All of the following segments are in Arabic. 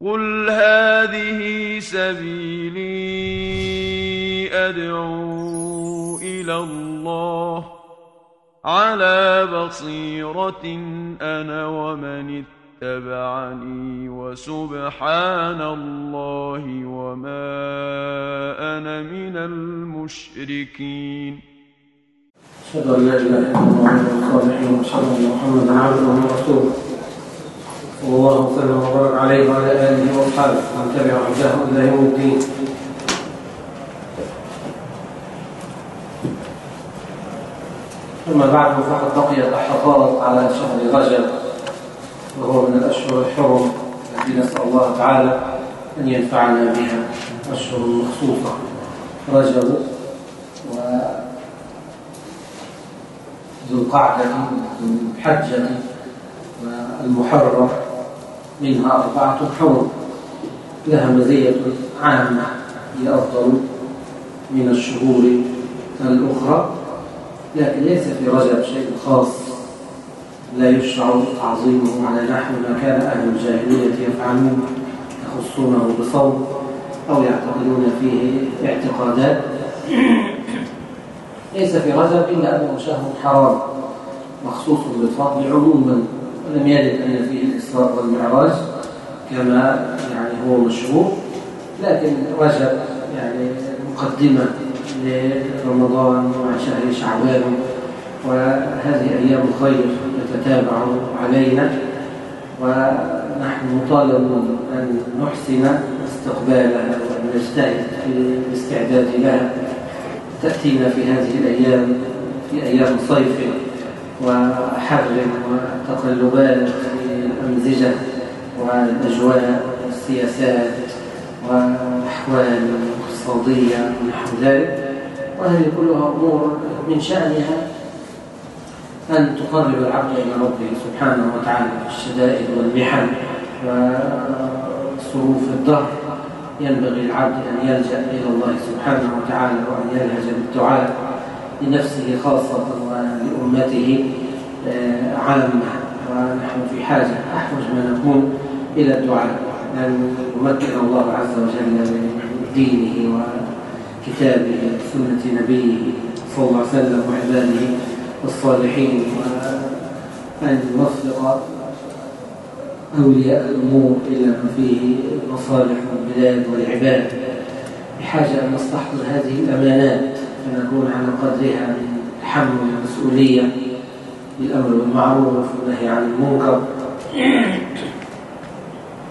قل هذه سبيلي أدعو إلى الله على بصيرة أنا ومن اتبعني وسبحان الله وما أنا من المشركين أشهد أن لا إله إلا الله وحده الصالحين وأشهد أن محمدا عبده ورسوله. صلى الله وسلم وبارك عليه وعلى آله وأصحابه. ومن تبع هداه إلى يوم الدين. أما بعد فقد بقيت لحظات على شهر رجب وهو من الأشهر الحرم التي نسأل الله تعالى أن ينفعنا بها. أشهر مخصوصة رجب ذو القعدة ذو والمحرم. منها أربعة حرم لها مزية عامة هي أفضل من الشهور الأخرى لكن ليس في رجب شيء خاص. لا يشرع تعظيمه على نحو ما كان أهل الجاهلية يفعلون يخصونه بصوم أو يعتقدون فيه اعتقادات. ليس في رجب إلا أنه شهر حرام مخصوص بالفضل عموما. ولم يرد أن فيه الإسراء والمعراج كما يعني هو مشهور لكن رجب يعني مقدمة لرمضان وشهر شعبان وهذه أيام خير تتتابع علينا ونحن مطالبون أن نحسن استقبالها وأن نجتهد في الاستعداد لها. تأتينا في هذه الأيام في أيام صيف. وحر وتقلبات في الأمزجة والأجواء والسياسات والأحوال الاقتصادية ونحو ذلك. وهذه كلها أمور من شأنها أن تقرب العبد إلى ربه سبحانه وتعالى الشدائد والمحن وصروف الدهر. ينبغي العبد أن يلجأ إلى الله سبحانه وتعالى وأن يلهج بالدعاء لنفسه خاصة ولأمته آه، عامة ونحن في حاجة أحوج ما نكون إلى الدعاء. أن يمكن الله عز وجل دينه وكتابه وسنة نبيه صلى الله عليه وسلم وعباده الصالحين وأن يوفق أولياء الأمور إلى ما فيه مصالح البلاد والعباد. بحاجة أن نستحضر هذه الأمانات فنكون على قدرها من تحمل المسؤولية بالأمر بالمعروف والنهي عن المنكر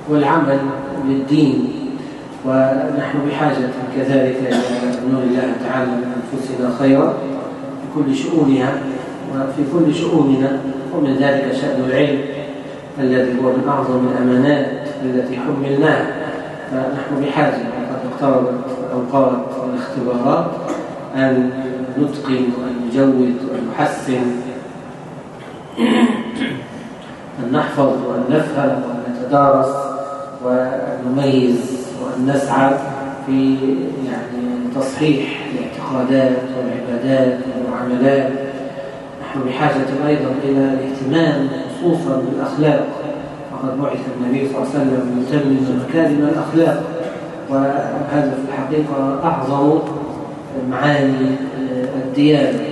والعمل للدين ونحن بحاجة كذلك إلى نور الله تعالى من أنفسنا خيرا في كل شؤونها وفي كل شؤوننا ومن ذلك شأن العلم الذي هو من أعظم الأمانات التي حملناها. فنحن بحاجة وقد اقتربت أوقات الاختبارات أن نتقن نجود وأن أن نحفظ وأن نفهم وأن نتدارس وأن نميز وأن نسعى في يعني تصحيح الاعتقادات والعبادات والمعاملات. نحن بحاجة أيضا إلى الاهتمام خصوصا بالأخلاق. وقد بعث النبي صلى الله عليه وسلم يتمم مكارم الأخلاق. وهذا في الحقيقة أعظم معاني الديانة.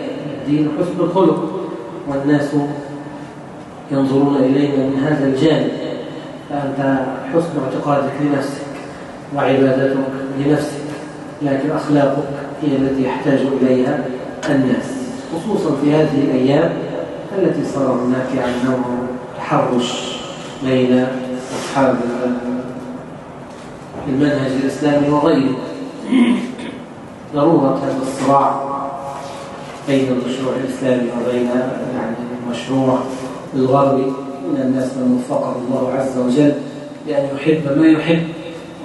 الدين حسن الخلق والناس ينظرون إلينا من هذا الجانب. فأنت حسن اعتقادك لنفسك وعبادتك لنفسك لكن أخلاقك هي التي يحتاج إليها الناس خصوصا في هذه الأيام التي صار هناك يعني نوع تحرش بين أصحاب المنهج الإسلامي وغيره. ضرورة هذا الصراع. بين المشروع الإسلامي وبين يعني المشروع الغربي من الناس من وفقه الله عز وجل بأن يحب ما يحب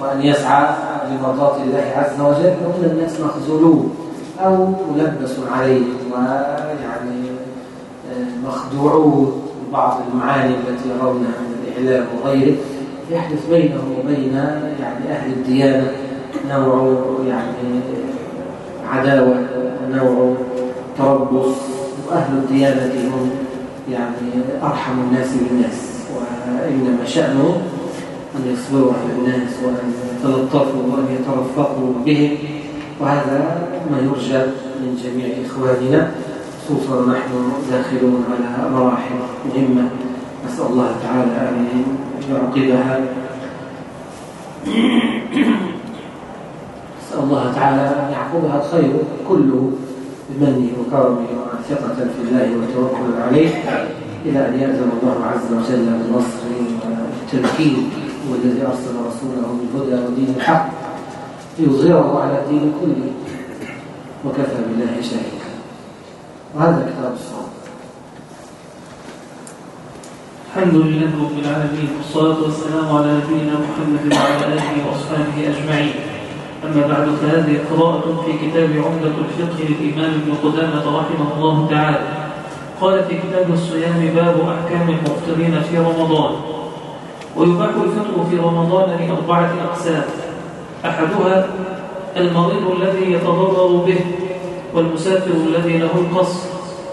وأن يسعى لمرضاة الله عز وجل ومن الناس مخزولون أو ملبس عليه ويعني آه، مخدوعون ببعض المعاني التي يرونها من الإعلام وغيره. يحدث بينه وبين يعني أهل الديانة نوع يعني عداوة ونوع تربص وأهل الديانة هم يعني أرحم الناس بالناس وإنما شأنه أن يصبروا على الناس وأن يتلطفوا وأن يترفقوا بهم وهذا ما يرجى من جميع إخواننا خصوصا نحن داخلون على مراحل مهمة. نسأل الله تعالى أن يعقبها. نسأل الله تعالى أن يعقبها الخير كله. بمنه وكرمه وثقة في الله والتوكل عليه إلى أن يأذن الله عز وجل بالنصر والتمكين والذي أرسل رسوله بالهدى ودين الحق ليظهره على الدين كله وكفى بالله شهيدا. وهذا كتاب الصوم. الحمد لله رب العالمين والصلاة والسلام على نبينا محمد وعلى آله وأصحابه أجمعين. أما بعد فهذه قراءة في كتاب عمدة الفقه للإمام ابن قدامة رحمه الله تعالى. قال في كتاب الصيام باب أحكام المفطرين في رمضان. ويباح الفطر في رمضان لأربعة أقسام. أحدها المريض الذي يتضرر به والمسافر الذي له القصر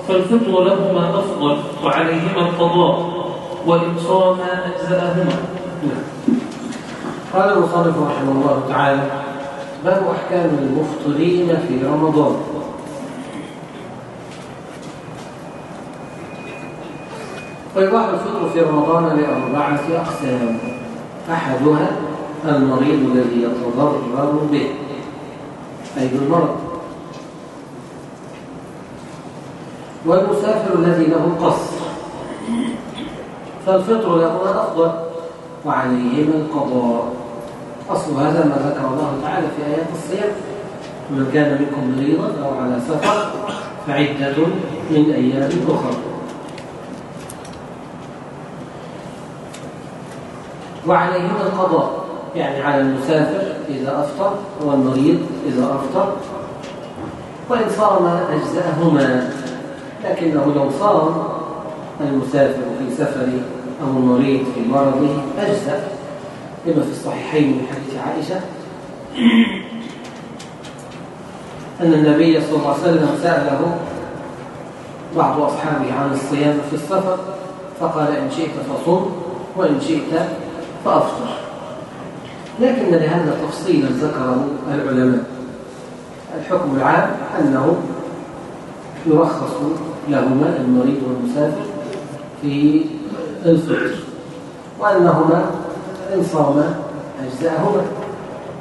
فالفطر لهما أفضل وعليهما القضاء وإن صاما أجزأهما. قال المصنف رحمه الله تعالى باب أحكام المفطرين في رمضان. ويباح الفطر في رمضان لأربعة أقسام. أحدها المريض الذي يتضرر به. أي بالمرض. والمسافر الذي له القصر فالفطر له أفضل وعليهما القضاء أصل هذا ما ذكر الله تعالى في آيات الصيام. من كان منكم مريضا أو على سفر فعدة من أيام أخرى. وعليهما القضاء يعني على المسافر إذا أفطر والمريض إذا أفطر. وإن صام أجزاءهما لكنه لو صام المسافر في سفره أو المريض في مرضه أجزاء لما في الصحيحين من حديث عائشة أن النبي صلى الله عليه وسلم سأله بعض أصحابه عن الصيام في السفر فقال إن شئت فصم وإن شئت فأفطر. لكن لهذا تفصيلا ذكره العلماء. الحكم العام أنه يرخص لهما المريض والمسافر في الفطر وأنهما إن صام أجزاءهما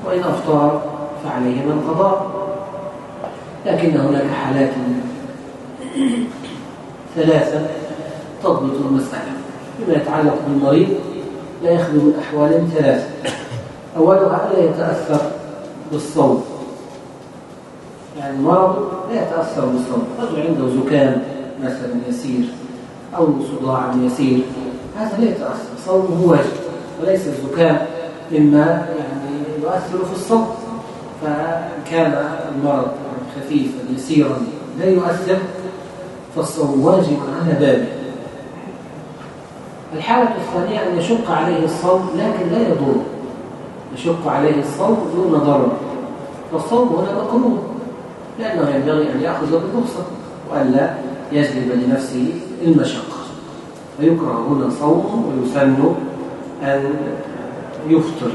وإن أفطر فعليهما القضاء. لكن هناك حالات ثلاثة تضبط المسألة فيما يتعلق بالمريض لا يخلو من أحوال ثلاثة. أولها لا يتأثر بالصوم. يعني المرض لا يتأثر بالصوم. رجل عنده زكام مثلا يسير أو صداع يسير هذا لا يتأثر صومه واجب. وليس الزكام مما يعني يؤثر في الصوت فإن كان المرض خفيفا يسيرا لا يؤثر فالصوم واجب على بابه الحالة الثانية أن يشق عليه الصوم لكن لا يضر. يشق عليه الصوم دون ضرر. فالصوم هنا مكروه لأنه ينبغي أن يأخذ بالرخصة وألا يجلب لنفسه المشقة. فيكره هنا صوم ويسن أن يفطر.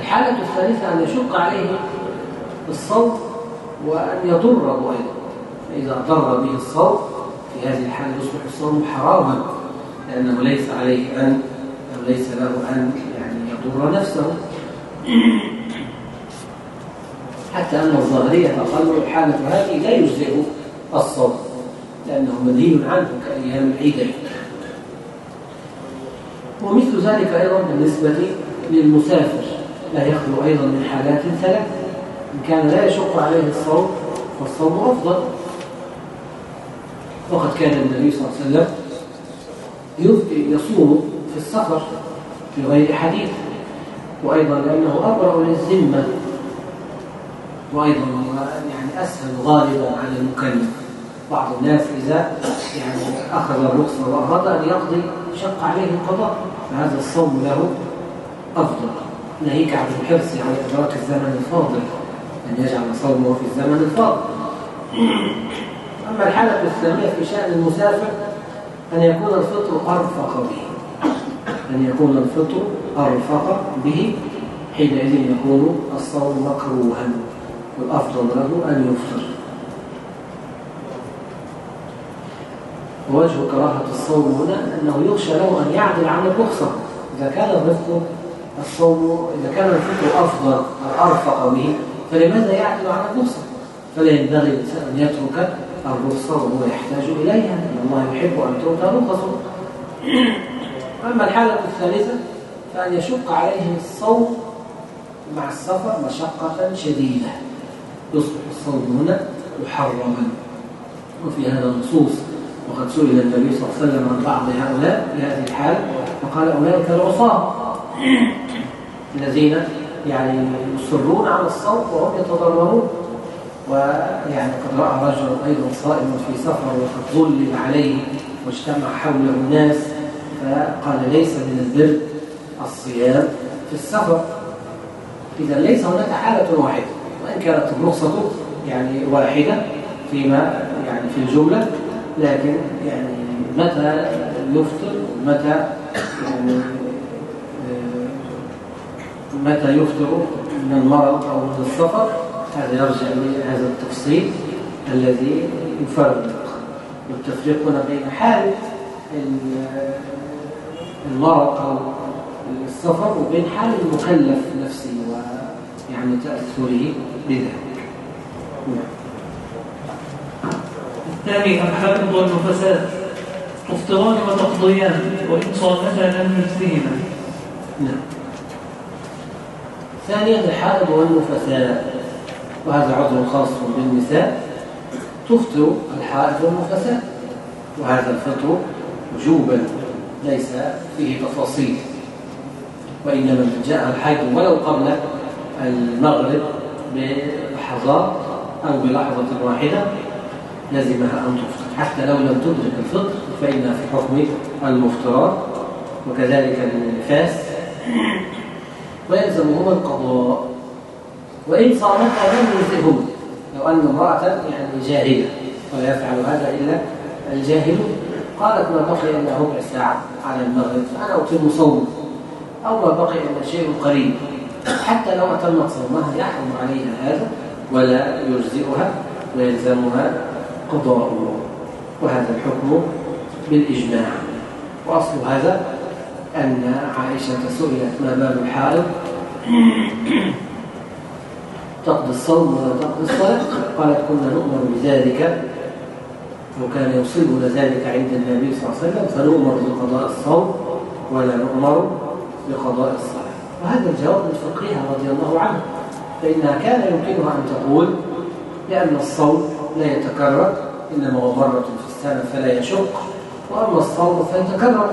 الحالة الثالثة أن يشق عليه الصوم وأن يضره أيضا. فإذا ضر به الصوم في هذه الحالة يصبح الصوم حراما لأنه ليس عليه أن أو ليس له أن يعني يضر نفسه. حتى أن الظاهرية قالوا الحالة هذه لا يجزئ الصوم لأنه منهي عنه كأيام العيدين ومثل ذلك أيضا بالنسبة للمسافر لا يخلو أيضا من حالات ثلاث. إن كان لا يشق عليه الصوم فالصوم أفضل. وقد كان النبي صلى الله عليه وسلم يصوم في السفر في غير حديث وأيضا لأنه أبرأ للذمة. وأيضا يعني أسهل غالبا على المكلف. بعض الناس إذا يعني أخذ الرخصة وأراد أن يقضي شق عليه القضاء. فهذا الصوم له أفضل. ناهيك عن الحرص على إدراك الزمن الفاضل. أن يجعل صومه في الزمن الفاضل. أما الحالة الثانية في شأن المسافر أن يكون الفطر أرفق به. أن يكون الفطر أرفق به. حينئذ يكون الصوم مكروها. والأفضل له أن يفطر. ووجه كراهة الصوم هنا أنه يخشى له أن يعدل عن الرخصة. إذا كان الرفق الصوم إذا كان الفطر أفضل أو أرفق به فلماذا يعدل عن الرخصة؟ فلا ينبغي الإنسان أن يترك الرخصة وهو يحتاج إليها. لأن الله يحب أن تؤتى رخصه. أما الحالة الثالثة فأن يشق عليه الصوم مع السفر مشقة شديدة. يصبح الصوم هنا محرما. وفي هذا النصوص وقد سئل النبي صلى الله عليه وسلم عن بعض هؤلاء في هذه الحالة فقال أولئك العصاة. الذين يعني يصرون على الصوم وهم يتضررون. ويعني قد رأى رجل أيضا صائم في سفر وقد ظلل عليه واجتمع حوله الناس فقال ليس من البر الصيام في السفر. إذا ليس هناك حالة واحدة وإن كانت الرخصة يعني واحدة فيما يعني في الجملة. لكن يعني متى يفطر؟ متى يعني آه، متى يفطر من المرض أو من السفر؟ هذا يرجع لهذا التفصيل الذي يفرق والتفريق هنا بين حالة المرض أو السفر وبين حال المكلف نفسه ويعني تأثره بذلك. نعم. الثاني الحائض والنفساء تفطران وتقضيان وإن صامتا لم يجزهما نعم. ثانيا الحائض والنفساء وهذا عذر خاص بالنساء. تفطر الحائض والنفساء وهذا الفطر وجوبا ليس فيه تفاصيل. وإنما جاء الحيض ولو قبل المغرب بلحظات أو بلحظة واحدة. لزمها أن تفطر. حتى لو لم تدرك الفطر فإن في حكم المفترات وكذلك النفاس ويلزمهما القضاء. وإن صامتا لم يلزمهما لو أن امرأة يعني جاهلة ولا يفعل هذا إلا الجاهل قالت ما بقي إلا ربع ساعة على المغرب فأنا أتم صوم أو ما بقي إلا شيء قليل حتى لو أتمت صومها يحرم عليها هذا ولا يجزئها ويلزمها قضاء وهذا الحكم بالإجماع. وأصل هذا أن عائشة سئلت ما بال الحائض تقضي الصوم ولا تقضي الصلاة؟ قالت كنا نؤمر بذلك وكان يصيبنا ذلك عند النبي صلى الله عليه وسلم فنؤمر بقضاء الصوم ولا نؤمر بقضاء الصلاة. وهذا الجواب من فقهها رضي الله عنه فإنها كان يمكنها أن تقول لأن الصوم لا يتكرر إنما هو مرة في السنة فلا يشق وأما الصوم فيتكرر.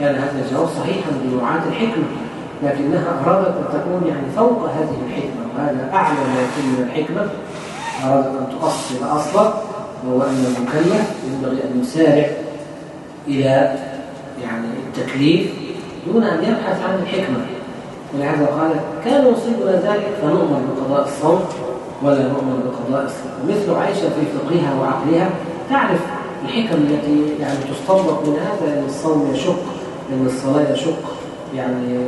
كان هذا الجواب صحيحا بمعاد الحكمة لكنها أرادت أن تكون يعني فوق هذه الحكمة وهذا أعلى ما يكون من الحكمة. أرادت أن تؤصل أصلا وهو أن المكلف ينبغي أن يسارع إلى يعني التكليف دون أن يبحث عن الحكمة. ولهذا قال كان يصيبنا ذلك فنؤمر بقضاء الصوم ولا نؤمر بقضاء الصوم مثل عائشة في فقهها وعقلها تعرف الحكم التي يعني تستنبط من هذا أن الصوم يشق أن الصلاة يشق يعني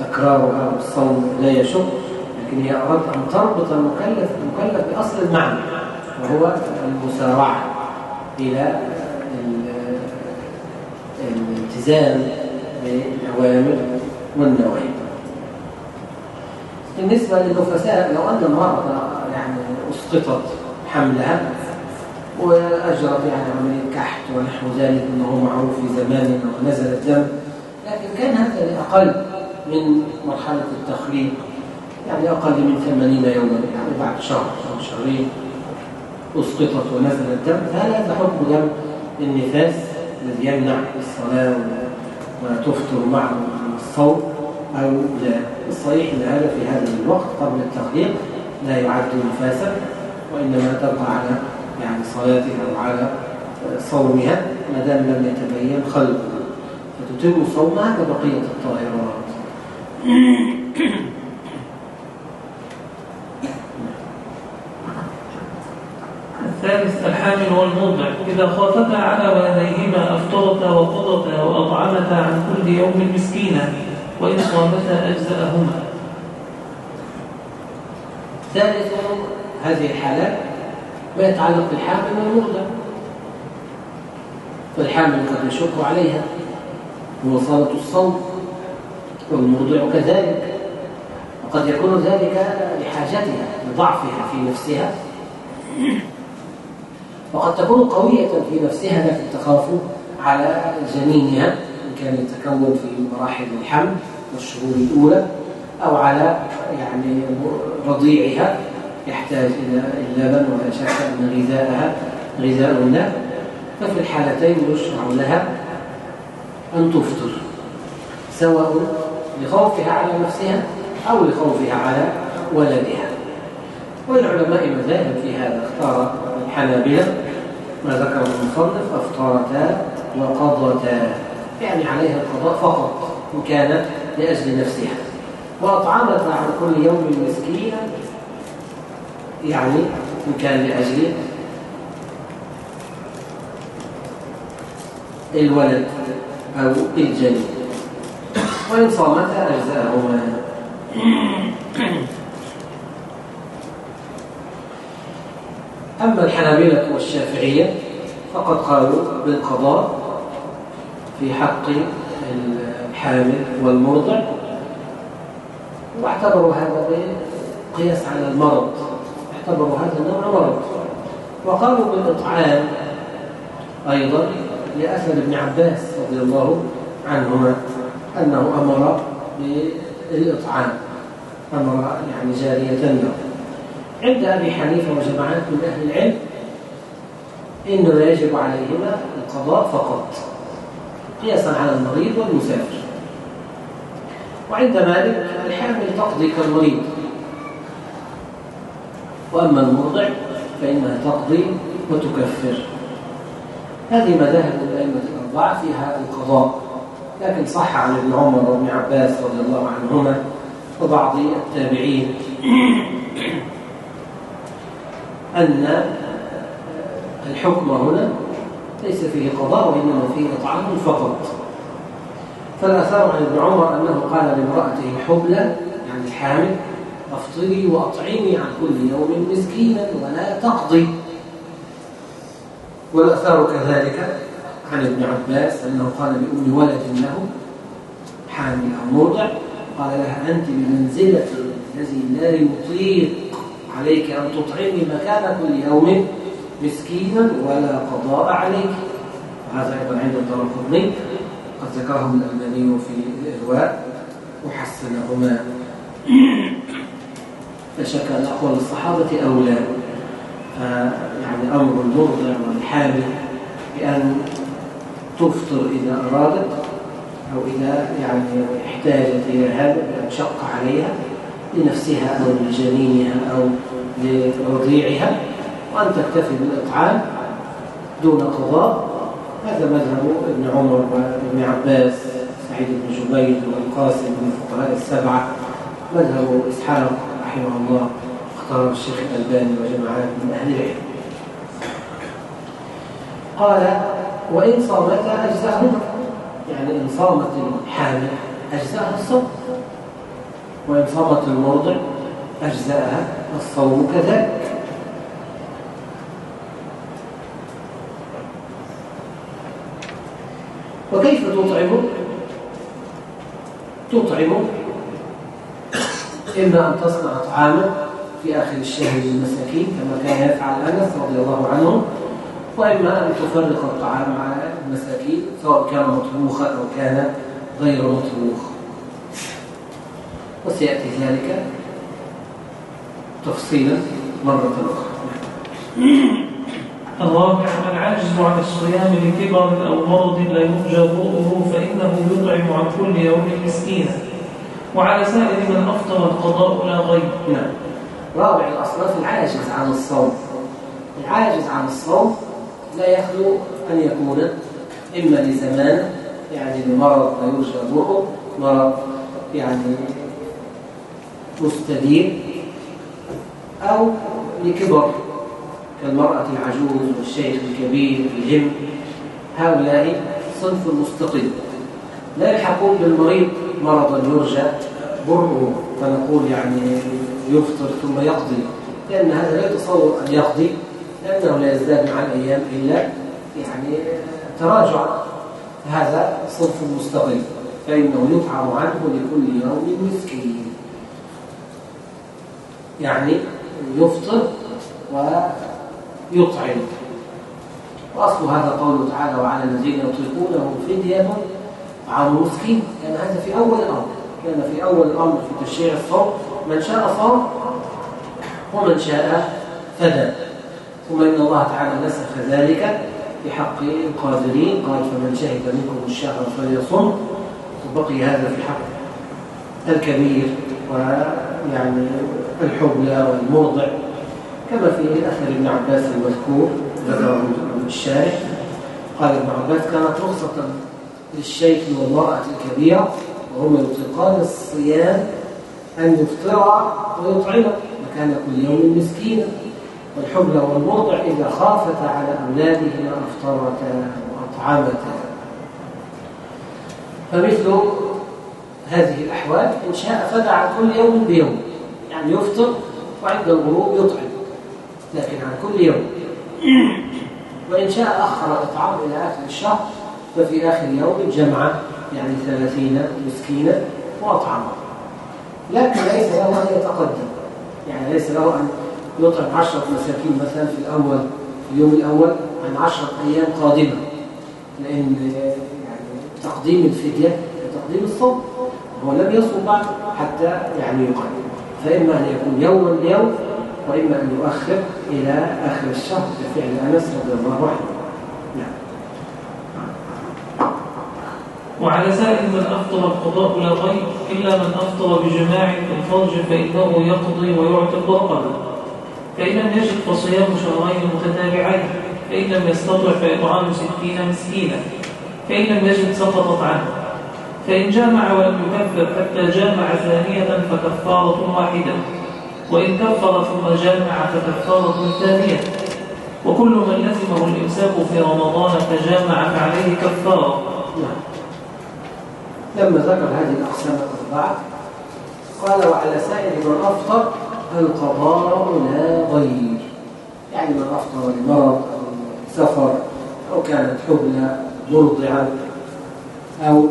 تكرارها والصوم لا يشق لكن هي أردت أن تربط المكلف المكلف بأصل المعنى وهو المسارعة إلى الالتزام بالأوامر والنواهي. بالنسبة للنفساء لو أن المرأة يعني أسقطت حملها وأجرت يعني عملية كحت ونحو ذلك أنه معروف في زماننا ونزل الدم لكن كان هذا لأقل من مرحلة التخليق يعني أقل من 80 يوما يعني بعد شهر أو شهرين أسقطت ونزل الدم فهذا حكم دم النفاس الذي يمنع الصلاة وتفطر معه الصوم؟ أو الصحيح أن هذا في هذا الوقت قبل التخليق لا يعد نفاسا وإنما تبقى على يعني صلاتها وعلى صومها ما دام لم يتبين خلقها. فتتم صومها كبقية الطاهرات الثالث الحامل والموضع. إذا خافتا على ولديهما أفطرتا وقضتا وأطعمتا عن كل يوم مسكينا. وإن صامتا أجزأهما. ثالثا هذه الحالات ما يتعلق بالحامل والمرضع فالحامل قد يشق عليها مواصلة الصوم والمرضع كذلك وقد يكون ذلك لحاجتها لضعفها في نفسها. وقد تكون قوية في نفسها لكن تخاف على جنينها إن كان يتكون في مراحل الحمل. والشهور الأولى أو على يعني رضيعها يحتاج إلى اللبن ولا شك أن غذاءها غذاء له ففي الحالتين يشرع لها أن تفطر سواء لخوفها على نفسها أو لخوفها على ولدها. والعلماء مذاهب في هذا اختار الحنابلة ما ذكره المصنف أفطرتا وقضتا يعني عليها القضاء فقط إن كانت لأجل نفسها وأطعمتا عن كل يوم مسكينا يعني إن كان لأجل الولد أو الجنين وإن صامتا أجزاءهما أما الحنابلة والشافعية فقد قالوا بالقضاء في حق الحامل والمرضع واعتبروا هذا قياس على المرض. اعتبروا هذا النوع مرض. وقالوا بالإطعام أيضا لأثر ابن عباس رضي الله عنهما أنه أمر بالإطعام. أمر يعني جارية له. عند أبي حنيفة وجماعات من أهل العلم إنه يجب عليهما القضاء فقط. قياسا على المريض والمسافر. وعند مالك الحامل تقضي كالمريض. وأما المرضع فإنها تقضي وتكفر. هذه مذاهب الأئمة الأربعة فيها القضاء. لكن صح عن ابن عمر وابن عباس رضي الله عنهما وبعض التابعين أن الحكم هنا ليس فيه قضاء وإنما فيه إطعام فقط. فالأثار عن ابن عمر أنه قال لامرأته حبلى يعني الحامل أفطري وأطعمي عن كل يوم مسكينا ولا تقضي. والأثار كذلك عن ابن عباس أنه قال لأم ولد له حامل أو مرضع قال لها أنت بمنزلة الذي لا يطيق عليك أن تطعمي مكان كل يوم مسكينا ولا قضاء عليك. هذا أيضا عند الدرقطني قد ذكره الألماني في الإرواء وحسنهما. لا شك أن أقوال الصحابة أولى. يعني أمر المرضع والحامل بأن تفطر إذا أرادت أو إذا يعني احتاجت إلى هذا شق عليها لنفسها أو لجنينها أو لرضيعها وأن تكتفي بالإطعام دون قضاء. هذا مذهب ابن عمر وابن عباس سعيد بن جبير والقاسم من الفقهاء السبعة. مذهب إسحاق رحمه الله اختاره الشيخ الألباني وجماعات من أهل العلم. قال وإن صامتا أجزاهما يعني إن صامت الحامل أجزاها الصوم. وإن صامت المرضع أجزاها الصوم كذلك. وكيف تطعم؟ تطعم إما أن تصنع طعاما في آخر الشهر للمساكين كما كان يفعل أنس رضي الله عنه وإما أن تفرق الطعام على المساكين سواء كان مطبوخا أو كان غير مطبوخ. وسيأتي ذلك تفصيلا مرة أخرى. الرابع العاجز عن الصيام لكبر أو مرض لا يرجى ضوءه فإنه يطعم عن كل يوم مسكينا. وعلى سائر من أفطر القضاء لا غير نعم. رابع الأصناف العاجز عن الصوم. العاجز عن الصوم لا يخلو أن يكون إما لزمان يعني لمرض لا يرجى ضوءه مرض يعني مستدير أو لكبر. كالمرأة العجوز والشيخ الكبير الهم هؤلاء صنف مستقل. لا يلحقون بالمريض مرضا يرجى برؤه فنقول يعني يفطر ثم يقضي. لأن هذا لا يتصور أن يقضي لأنه لا يزداد مع الأيام إلا يعني تراجع. هذا صنف مستقل. فإنه يطعم عنه لكل يوم مسكين. يعني يفطر ويطعم وأصل هذا قوله تعالى وعلى الذين يطلقونه فدية طعام مسكين كان هذا في أول الأمر. كان في أول الأمر في تشريع الصوم. من شاء صام ومن شاء فدى. ثم إن الله تعالى نسخ ذلك في حق القادرين. قال فمن شهد منكم الشهر فليصم وبقي هذا في حق الكبير ويعني الحبلى والمرضع كما في أثر ابن عباس المذكور ذكره الشارح قال ابن عباس كانت رخصة للشيخ والمرأة الكبيرة وهم يطلقان الصيام أن يفطر ويطعم مكان كل يوم مسكينا والحبلى والمرضع إذا خافتا على أولادهما أفطرتا وأطعمتا. فمثل هذه الأحوال إن شاء فدع كل يوم بيوم يعني يفطر وعند الغروب يطعم. لكن عن كل يوم. وإن شاء أخر الإطعام إلى آخر الشهر ففي آخر يوم جمع يعني ثلاثين مسكينا وأطعمه. لكن ليس له أن يتقدم. يعني ليس له أن يطعم عشرة مساكين مثلا في الأول في اليوم الأول عن عشرة أيام قادمة. لأن يعني تقديم الفدية كتقديم الصوم. هو لم يصوم بعد حتى يعني يقدم فإما أن يكون يوما ليوم وإما أن يؤخر إلى آخر الشهر كفعل أنس رضي الله عنه. نعم. وعلى سائر من أفطر القضاء لا غير إلا من أفطر بجماع الفرج فإنه يقضي ويعتق رقبة. فإن لم يجد فصيام شهرين متتابعين فإن لم يستطع فإطعام ستين مسكينا. فإن لم يجد سقطت عنه. فإن جامع ولم يكفر حتى جامع ثانية فكفارة واحدة. وإن كفر ثم جامع فكفارة ثانية وكل من لزمه الإمساك في رمضان فجامع فعليه كفارة نعم. لما ذكر هذه الأقسام الأربعة قال وعلى سائر من أفطر القضاء لا غير يعني من أفطر لمرض أو سفر أو كانت حبلى مرضعا أو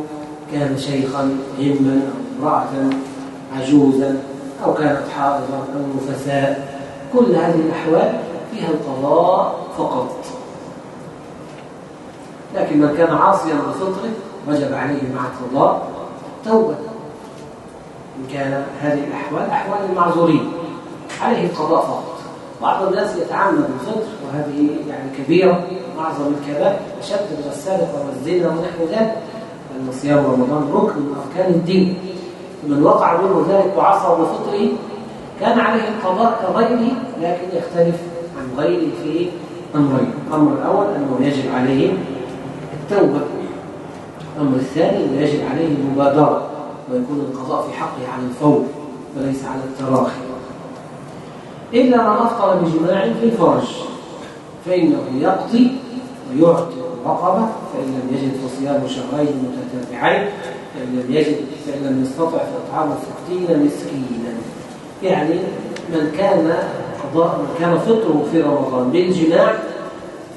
كان شيخا هما أو امرأة عجوزا. أو كانت حائضا أو نفساء. كل هذه الأحوال فيها القضاء فقط. لكن من كان عاصيا بفطره وجب عليه مع القضاء توبة. إن كان هذه الأحوال أحوال المعذورين. عليه القضاء فقط. بعض الناس يتعمد الفطر وهذه يعني كبيرة. أعظم الكبائر أشد من السرقة والزنا ونحو ذلك. أن صيام رمضان ركن من أركان الدين. من وقع منه ذلك وعصى بفطره كان عليه القضاء كغيره لكن يختلف عن غيره في أمرين. الأمر الأول أنه يجب عليه التوبة. الأمر الثاني أنه يجب عليه المبادرة ويكون القضاء في حقه على الفور وليس على التراخي. إلا من أفطر بجماع في الفرج فإنه يقضي ويعطي الرقبة فإن لم يجد فصيام شهرين متتابعين فإن لم يجد فإن لم يستطع فإطعام ستين مسكينا. يعني من كان قضاء من كان فطره في رمضان بالجماع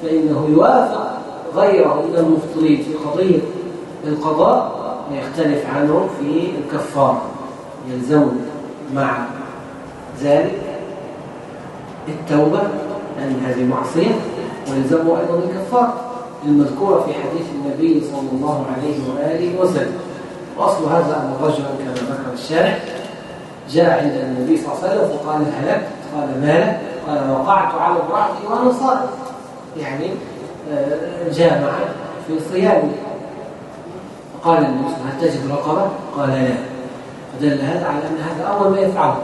فإنه يوافق غيره من المفطرين في قضية القضاء ويختلف عنه في الكفارة يلزم مع ذلك التوبة لأن هذه معصية ويلزمه أيضا الكفارة. المذكورة في حديث النبي صلى الله عليه وآله وسلم. وأصل هذا أن رجلا كما ذكر الشارع جاء عند النبي صلى الله عليه وسلم فقال هلكت قال ما لك قال وقعت على امرأتي وأنا صائم. يعني آه، جامع في صيامه. فقال النبي هل تجد رقبة؟ قال لا. فدل هذا على أن هذا أول ما يفعله.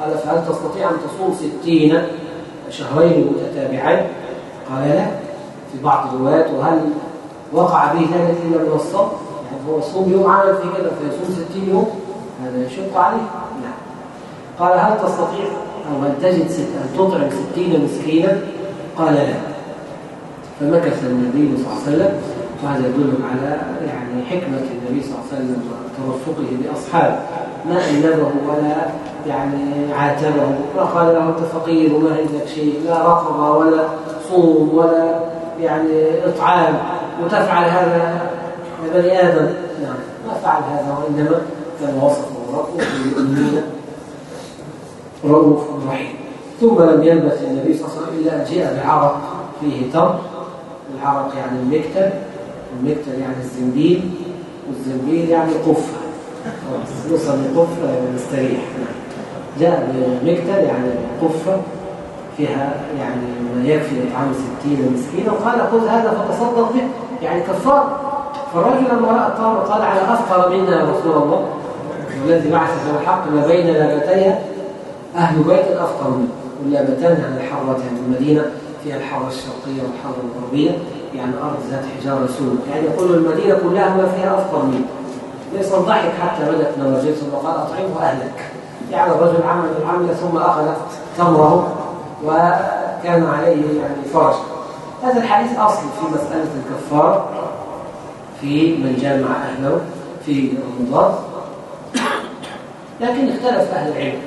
قال فهل تستطيع أن تصوم ستين شهرين متتابعين؟ قال لا. في بعض الروايات وهل وقع به ذلك إلا الصوم؟ يعني هو صوم يوم عمل في كذا فيصوم ستين يوم هذا يشق عليه. نعم. قال هل تستطيع أو هل تجد ست أن تطعم ستين مسكينا؟ قال لا. فمكث النبي صلى الله عليه وسلم وهذا يدل على يعني حكمة النبي صلى الله عليه وسلم وترفقه بأصحابه ما أنبه ولا يعني عاتبه ما قال له أنت فقير وما عندك شيء لا رقبة ولا صوم ولا يعني إطعام وتفعل هذا يا بني آدم. نعم. ما فعل هذا وإنما كان وصفه ربه بالمؤمنين رؤوف رحيم. ثم لم يلبث النبي صلى الله عليه وسلم إلا أن جاء بعرق فيه تمر. العرق يعني المكتل المكتل يعني الزنبيل والزنبيل يعني قفة. نوصل لقفة نستريح جاء بمكتل يعني قفة. فيها يعني ما يكفي إطعام ستين مسكينا وقال خذ هذا فتصدق به. يعني كفار. فالرجل لما رأى التمر قال على أفقر منا يا رسول الله. والذي بعث في الحق ما بين لابتيها أهل بيت أفقر منه. واللابتان عن يعني المدينة. فيها الحارة الشرقية والحارة الغربية. يعني أرض ذات حجارة سود. يعني يقول المدينة كلها ما فيها أفقر منه. ليس ضحك حتى بدأت نواجد ثم قال أطعمه أهلك. يعني الرجل عمل العمل ثم أخذ تمره. وكان عليه يعني فرج. هذا الحديث أصل في مسألة الكفار في من جامع أهله في رمضان. لكن اختلف أهل العلم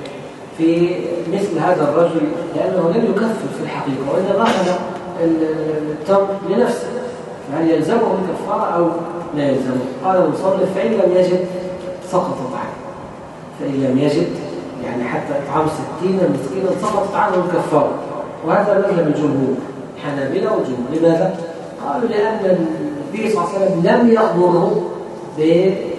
في مثل هذا الرجل لأنه لم يكفر في الحقيقة وإنما أخذ التمر لنفسه. فهل يلزمه الكفارة أو لا يلزمه؟ قال المصنف فإن لم يجد سقطت عنه. فإن لم يجد يعني حتى إطعام ستين مسكينا سقطت عنه الكفارة وهذا مذهب الجمهور حنابلة وجمهور. لماذا؟ قالوا لأن النبي صلى الله عليه وسلم لم يأمره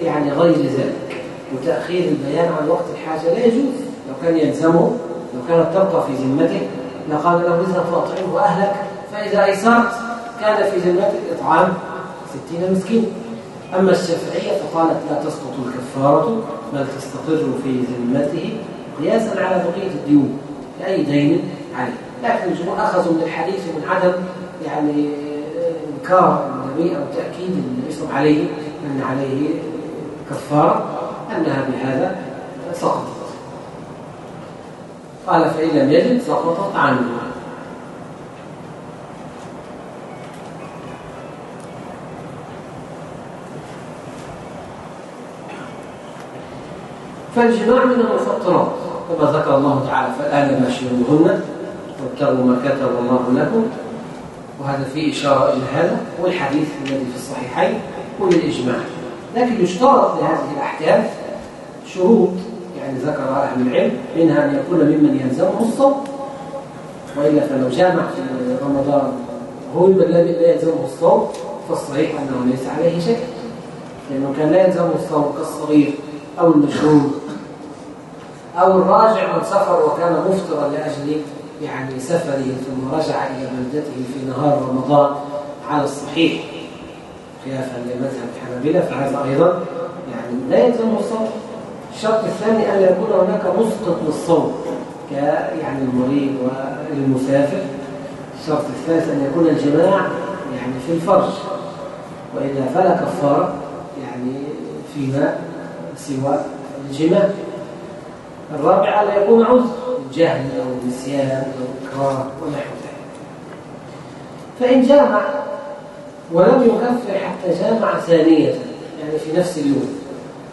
يعني غير ذلك. وتأخير البيان عن وقت الحاجة لا يجوز. لو كان يلزمه لو كانت تبقى في ذمته لقال له اذهب فأطعمه أهلك فإذا أيسرت كان في ذمتك إطعام ستين مسكين. أما الشافعية فقالت لا تسقط الكفارة بل تستقر في ذمته قياسا على بقية الديون لأي دين عليه. لكن الجمهور أخذوا من الحديث من عدم يعني إنكار النبي أو تأكيد الله عليه أن عليه كفارة أنها بهذا سقطت. قال فإن لم يجد سقطت عنه. فالجماع من المفطرات كما ذكر الله تعالى فالآن باشروهن وابتغوا ما كتب الله لكم. وهذا فيه إشارة إلى هذا والحديث الذي في الصحيحين وللإجماع لكن يشترط لهذه الأحكام شروط يعني ذكر أهل العلم منها أن يكون ممن يلزمه الصوم وإلا فلو جامع في رمضان هو الذي لا يلزمه الصوم فالصحيح أنه ليس عليه شيء. لأنه كان لا يلزمه الصوم كالصغير أو المشهور أو الراجع من سفر وكان مفطرا لأجل يعني سفره ثم رجع إلى بلدته في نهار رمضان على الصحيح خلافا لمذهب الحنابلة فهذا أيضا يعني لا يلزمه الصوم. الشرط الثاني أن يكون هناك مسقط للصوم ك يعني المريض والمسافر. الشرط الثالث أن يكون الجماع يعني في الفرج. وإلا فلا كفارة يعني فيما سوى الجماع. الرابع ألا يكون عذر جهل أو نسيان أو إكراه ونحو ذلك. فإن جامع ولم يكفر حتى جامع ثانية يعني في نفس اليوم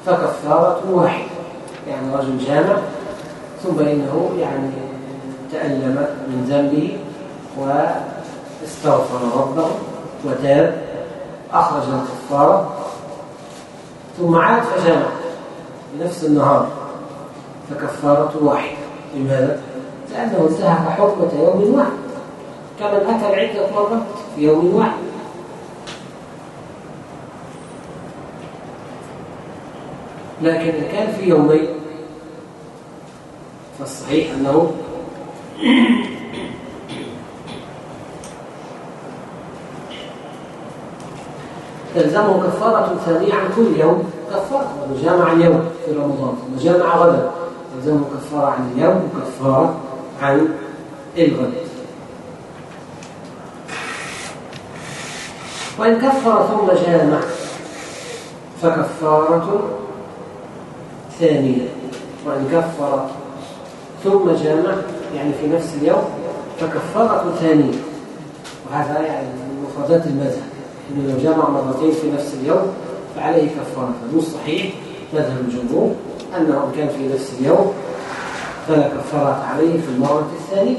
فكفارة واحدة. يعني رجل جامع ثم إنه يعني تألم من ذنبه واستغفر ربه وتاب أخرج الكفارة ثم عاد فجامع بنفس النهار. فكفارة واحدة لماذا؟ لأنه انتهك حرمة يوم واحد. كمن أكل عدة مرات في يوم واحد. لكن إن كان في يومين فالصحيح أنه تلزمه كفارة ثانية عن كل يوم. كفارة وجامع اليوم في رمضان وجامع غدا. تلزمه كفارة عن اليوم وكفارة عن الغد. وإن كفر ثم جامع فكفارة ثانية. وإن كفر ثم جامع يعني في نفس اليوم فكفارة ثانية. وهذا يعني من مفردات المذهب. إنه لو جمع مرتين في نفس اليوم فعليه كفارة. فمو صحيح؟ مذهب الجمهور. أنه كان في نفس اليوم فلا كفارة عليه في المرة الثانية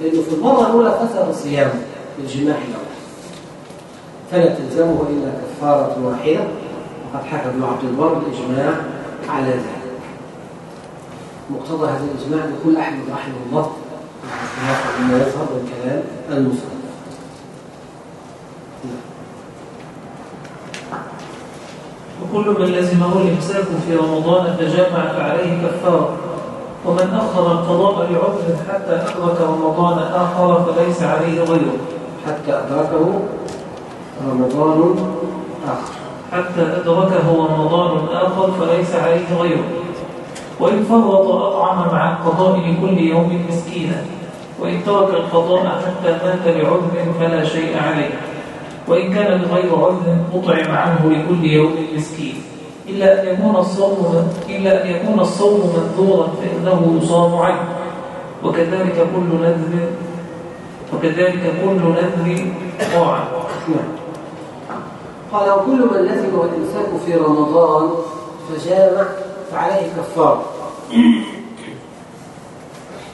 لأنه في المرة الأولى فسد صيامه بالجماع الأول. فلا تلزمه إلا كفارة واحدة وقد حكى ابن عبد البر الإجماع على ذلك. مقتضى هذا الإجماع يقول أحمد رحمه الله خلافه ما يظهر من كلام المصنف. وكل من لزمه الإمساك في رمضان فجامع فعليه كفارة ومن أخر القضاء لعذر حتى أدرك رمضان آخر فليس عليه غيره. حتى أدركه رمضان آخر. حتى أدركه رمضان آخر فليس عليه غيره. وإن فرط أطعم مع القضاء لكل يوم مسكينا. وإن ترك القضاء حتى مات لعذر فلا شيء عليه. وإن كان لغير عذر أطعم عنه لكل يوم مسكين. إلا أن يكون الصوم إلا أن يكون الصوم منذورا فإنه يصام عنه. وكذلك كل نذر وكذلك كل نذر طاعة. قال وكل من لزمه الإمساك في رمضان فجامع فعليه كفارة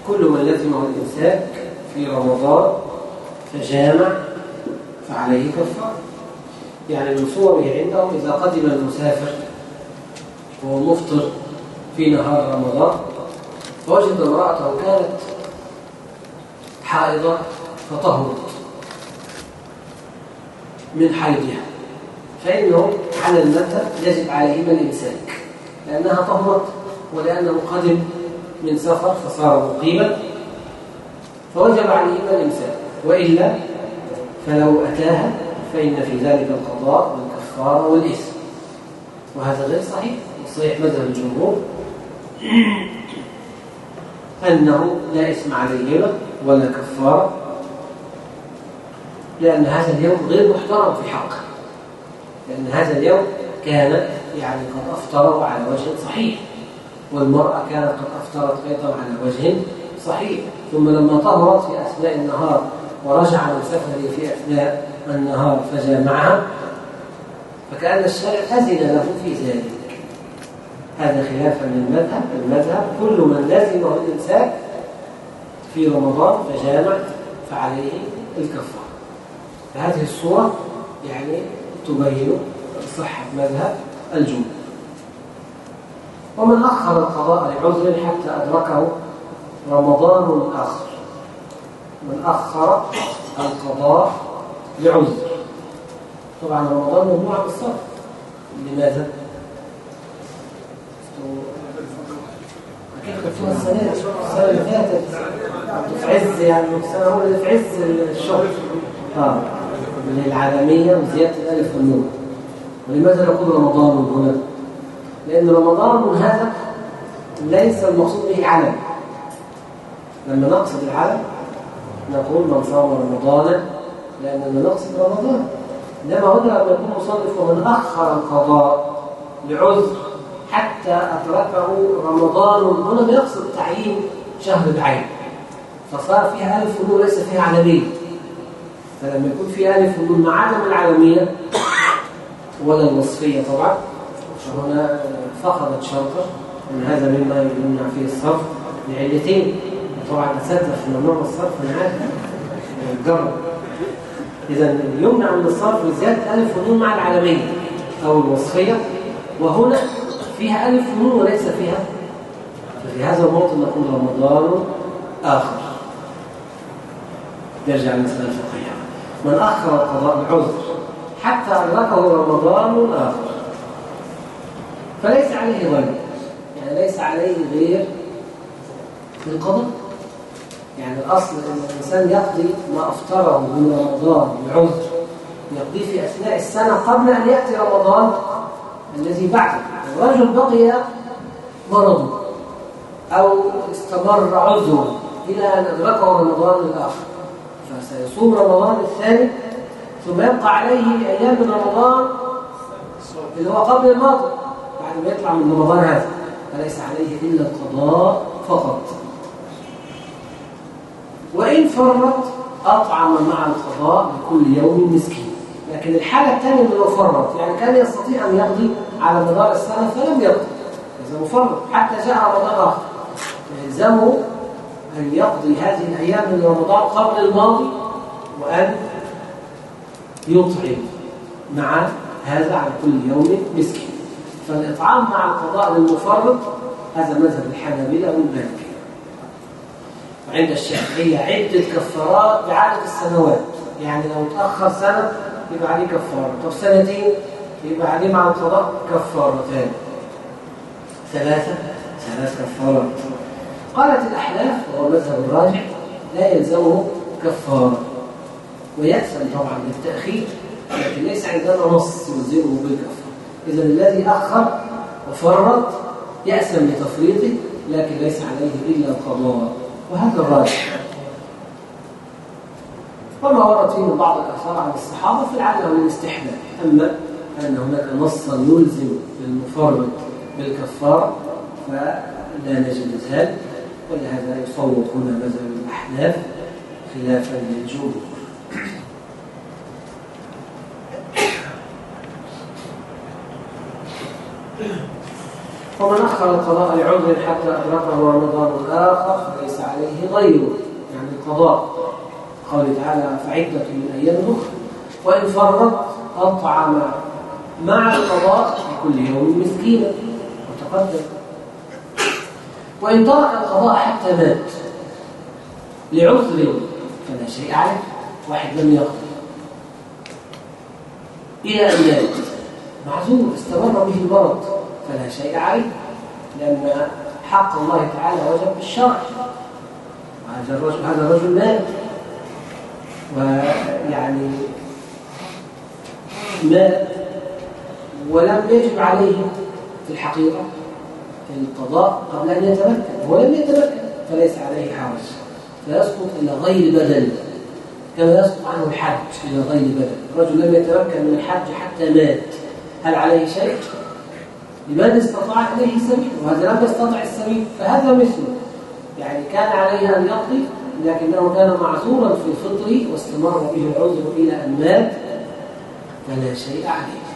كل من لزمه الإمساك في رمضان فجامع فعليه كفارة يعني من صوره عندهم إذا قدم المسافر وهو مفطر في نهار رمضان فوجد امرأته كانت حائضة فطهرت من حيضها. فإنه على المذهب يجب عليهما الإمساك لأنها طهرت ولأنه قدم من سفر فصار مقيما فوجب عليهما الإمساك وإلا فلو أتاها فإن في ذلك القضاء والكفارة والإثم. وهذا غير صحيح. صحيح مذهب الجمهور. أنه لا إثم عليهما ولا كفارة لأن هذا اليوم غير محترم في حقه لأن هذا اليوم كان يعني قد أفطروا على وجه صحيح. والمرأة كانت قد أفطرت أيضا على وجه صحيح. ثم لما طهرت في أثناء النهار ورجع من في أثناء النهار فجامعها فكأن الشارع أذن له في ذلك. هذا خلافا للمذهب. المذهب كل من لزمه الإمساك في رمضان فجامع فعليه الكفارة. فهذه الصورة يعني تبين صحة مذهب الجمهور. ومن أخر القضاء لعذر حتى أدركه رمضان آخر من أخر القضاء لعذر طبعا رمضان ممنوع بالصرف لماذا؟ خدتوها السنة السنة اللي فاتت. في عز يعني السنة الأولى في عز الشغل آه. العالمية وزيادة الألف والنون. ولماذا نقول رمضان هنا؟ لأن رمضان هذا ليس المقصود به علم لما نقصد العلم نقول من صام رمضان لأننا نقصد رمضان. إنما هنا لما يكون مصنف ومن أخر القضاء لعذر حتى أدركه رمضان هنا يقصد تعيين شهر بعين فصار فيها ألف ونون ليس فيها علمية. فلما يكون في ألف ونون مع عدم العالمية ولا الوصفية طبعا. فهنا فقدت شرطة أن هذا مما يمنع فيه الصرف لعلتين طبعا أساتذة في ممنوع الصرف أنا عارف جرب. إذا يمنع من الصرف بزيادة ألف ونون مع العالمية أو الوصفية وهنا فيها ألف ونون وليس فيها. ففي هذا الموطن نقول رمضان آخر. نرجع للمسألة الفقهية. من أخر القضاء بعذر حتى أدركه رمضان آخر. فليس عليه غير يعني ليس عليه غير القضاء. يعني الأصل أن الإنسان يقضي ما أفطره من رمضان بعذر يقضيه في أثناء السنة قبل أن يأتي رمضان الذي بعده. الرجل بقي مرضه أو استمر عذره إلى أن أدركه رمضان الآخر. فسيصوم رمضان الثاني ثم يبقى عليه أيام من رمضان اللي هو قبل الماضي بعد ما يطلع من رمضان هذا. فليس عليه إلا القضاء فقط. وإن فرط أطعم مع القضاء لكل يوم مسكين. لكن الحالة الثانية هو فرط يعني كان يستطيع أن يقضي على مدار السنة فلم يقضي. إذا مفرط. حتى جاء رمضان. آخر يلزمه أن يقضي هذه الأيام من رمضان قبل الماضي وأن يطعم مع هذا على كل يوم مسكين. فالإطعام مع القضاء للمفرط هذا مذهب الحنابلة والمالكية. وعند الشافعية عدة كفارات بعدد السنوات. يعني لو تأخر سنة يبقى عليه كفارة. طب سنتين يبقى عليه مع القضاء كفارتان. ثلاثة. ثلاث كفارات. قالت الأحلاف وهو مذهب الراجح لا يلزمه كفارة. ويأسم طبعا بالتأخير لكن ليس عندنا نص يلزمه بالكفارة. إذا الذي أخر وفرط يأسم لتفريطه لكن ليس عليه إلا القضاء وهذا الراجح وما ورد فيه من بعض الآثار عن الصحابة فلعله للاستحباب. أما أن هناك نصا يلزم المفرط بالكفارة فلا نجد ذلك ولهذا يصوت هنا مذهب الأحناف خلافا للجمهور. ومن أخر القضاء لعذر حتى أدركه رمضان آخر فليس عليه غيره. يعني القضاء قوله تعالى فعدة من أيام أخرى وإن فرط أطعم مع القضاء لكل يوم مسكينا. وتقدم وإن ترك القضاء حتى مات لعذر فلا شيء عليه. واحد لم يقضي إلى أن مات. معذور استمر به المرض فلا شيء عليه لأن حق الله تعالى وجب بالشرع هذا الرجل هذا الرجل مات. ويعني مات ولم يجب عليه في الحقيقة القضاء قبل أن يتمكن. هو لم يتمكن فليس عليه حرج. فيسقط إلى غير بدل كما يسقط عنه الحج إلى غير بدل. الرجل لم يتمكن من الحج حتى مات. هل عليه شيء؟ لمن استطاع إليه سبيل وهذا لم يستطع السبيل فهذا مثله يعني كان عليه أن يقضي لكنه كان معذورا في الفطر واستمر به العذر إلى أن مات فلا شيء عليه.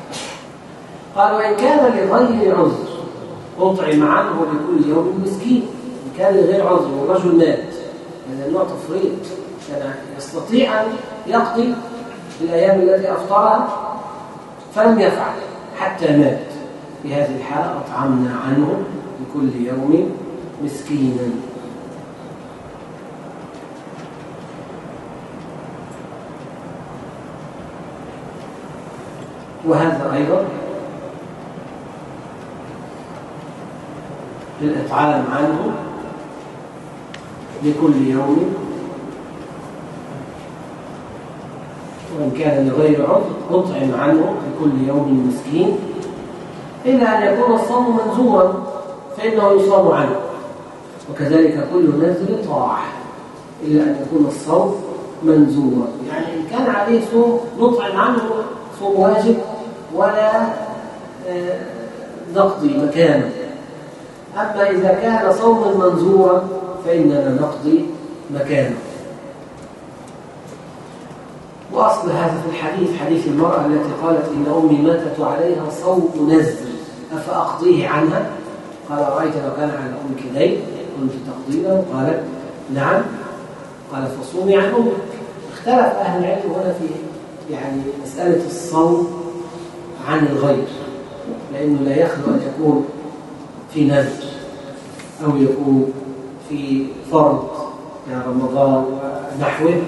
قال وإن كان لغير عذر أطعم عنه لكل يوم مسكين. إن كان لغير عذر والرجل مات. هذا نوع تفريط. كان يستطيع أن يقضي في الأيام التي أفطرها فلم يفعل حتى مات. في هذه الحالة أطعمنا عنه لكل يوم مسكينا. وهذا أيضا للإطعام عنه لكل يوم. وإن كان لغير عذر أطعم عنه لكل يوم مسكين. إلا أن يكون الصوم منزورا فإنه يصام عنه. وكذلك كل نزل طاعة إلا أن يكون الصوم منزورا يعني إن كان عليه صوم نطعم عنه صوم واجب ولا آه، نقضي مكانه. أما إذا كان صوما منزورا فإننا نقضي مكانه. وأصل هذا في الحديث حديث المرأة التي قالت إن أمي ماتت عليها صوم نزل. أفأقضيه عنها؟ قال رأيت لو كان على أمك دين كنت تقضيه قالت نعم. قال فصومي عن أمك. اختلف أهل العلم هنا في يعني مسألة الصوم عن الغير لأنه لا يخلو أن يكون في نذر أو يكون في فرض يعني رمضان ونحوه.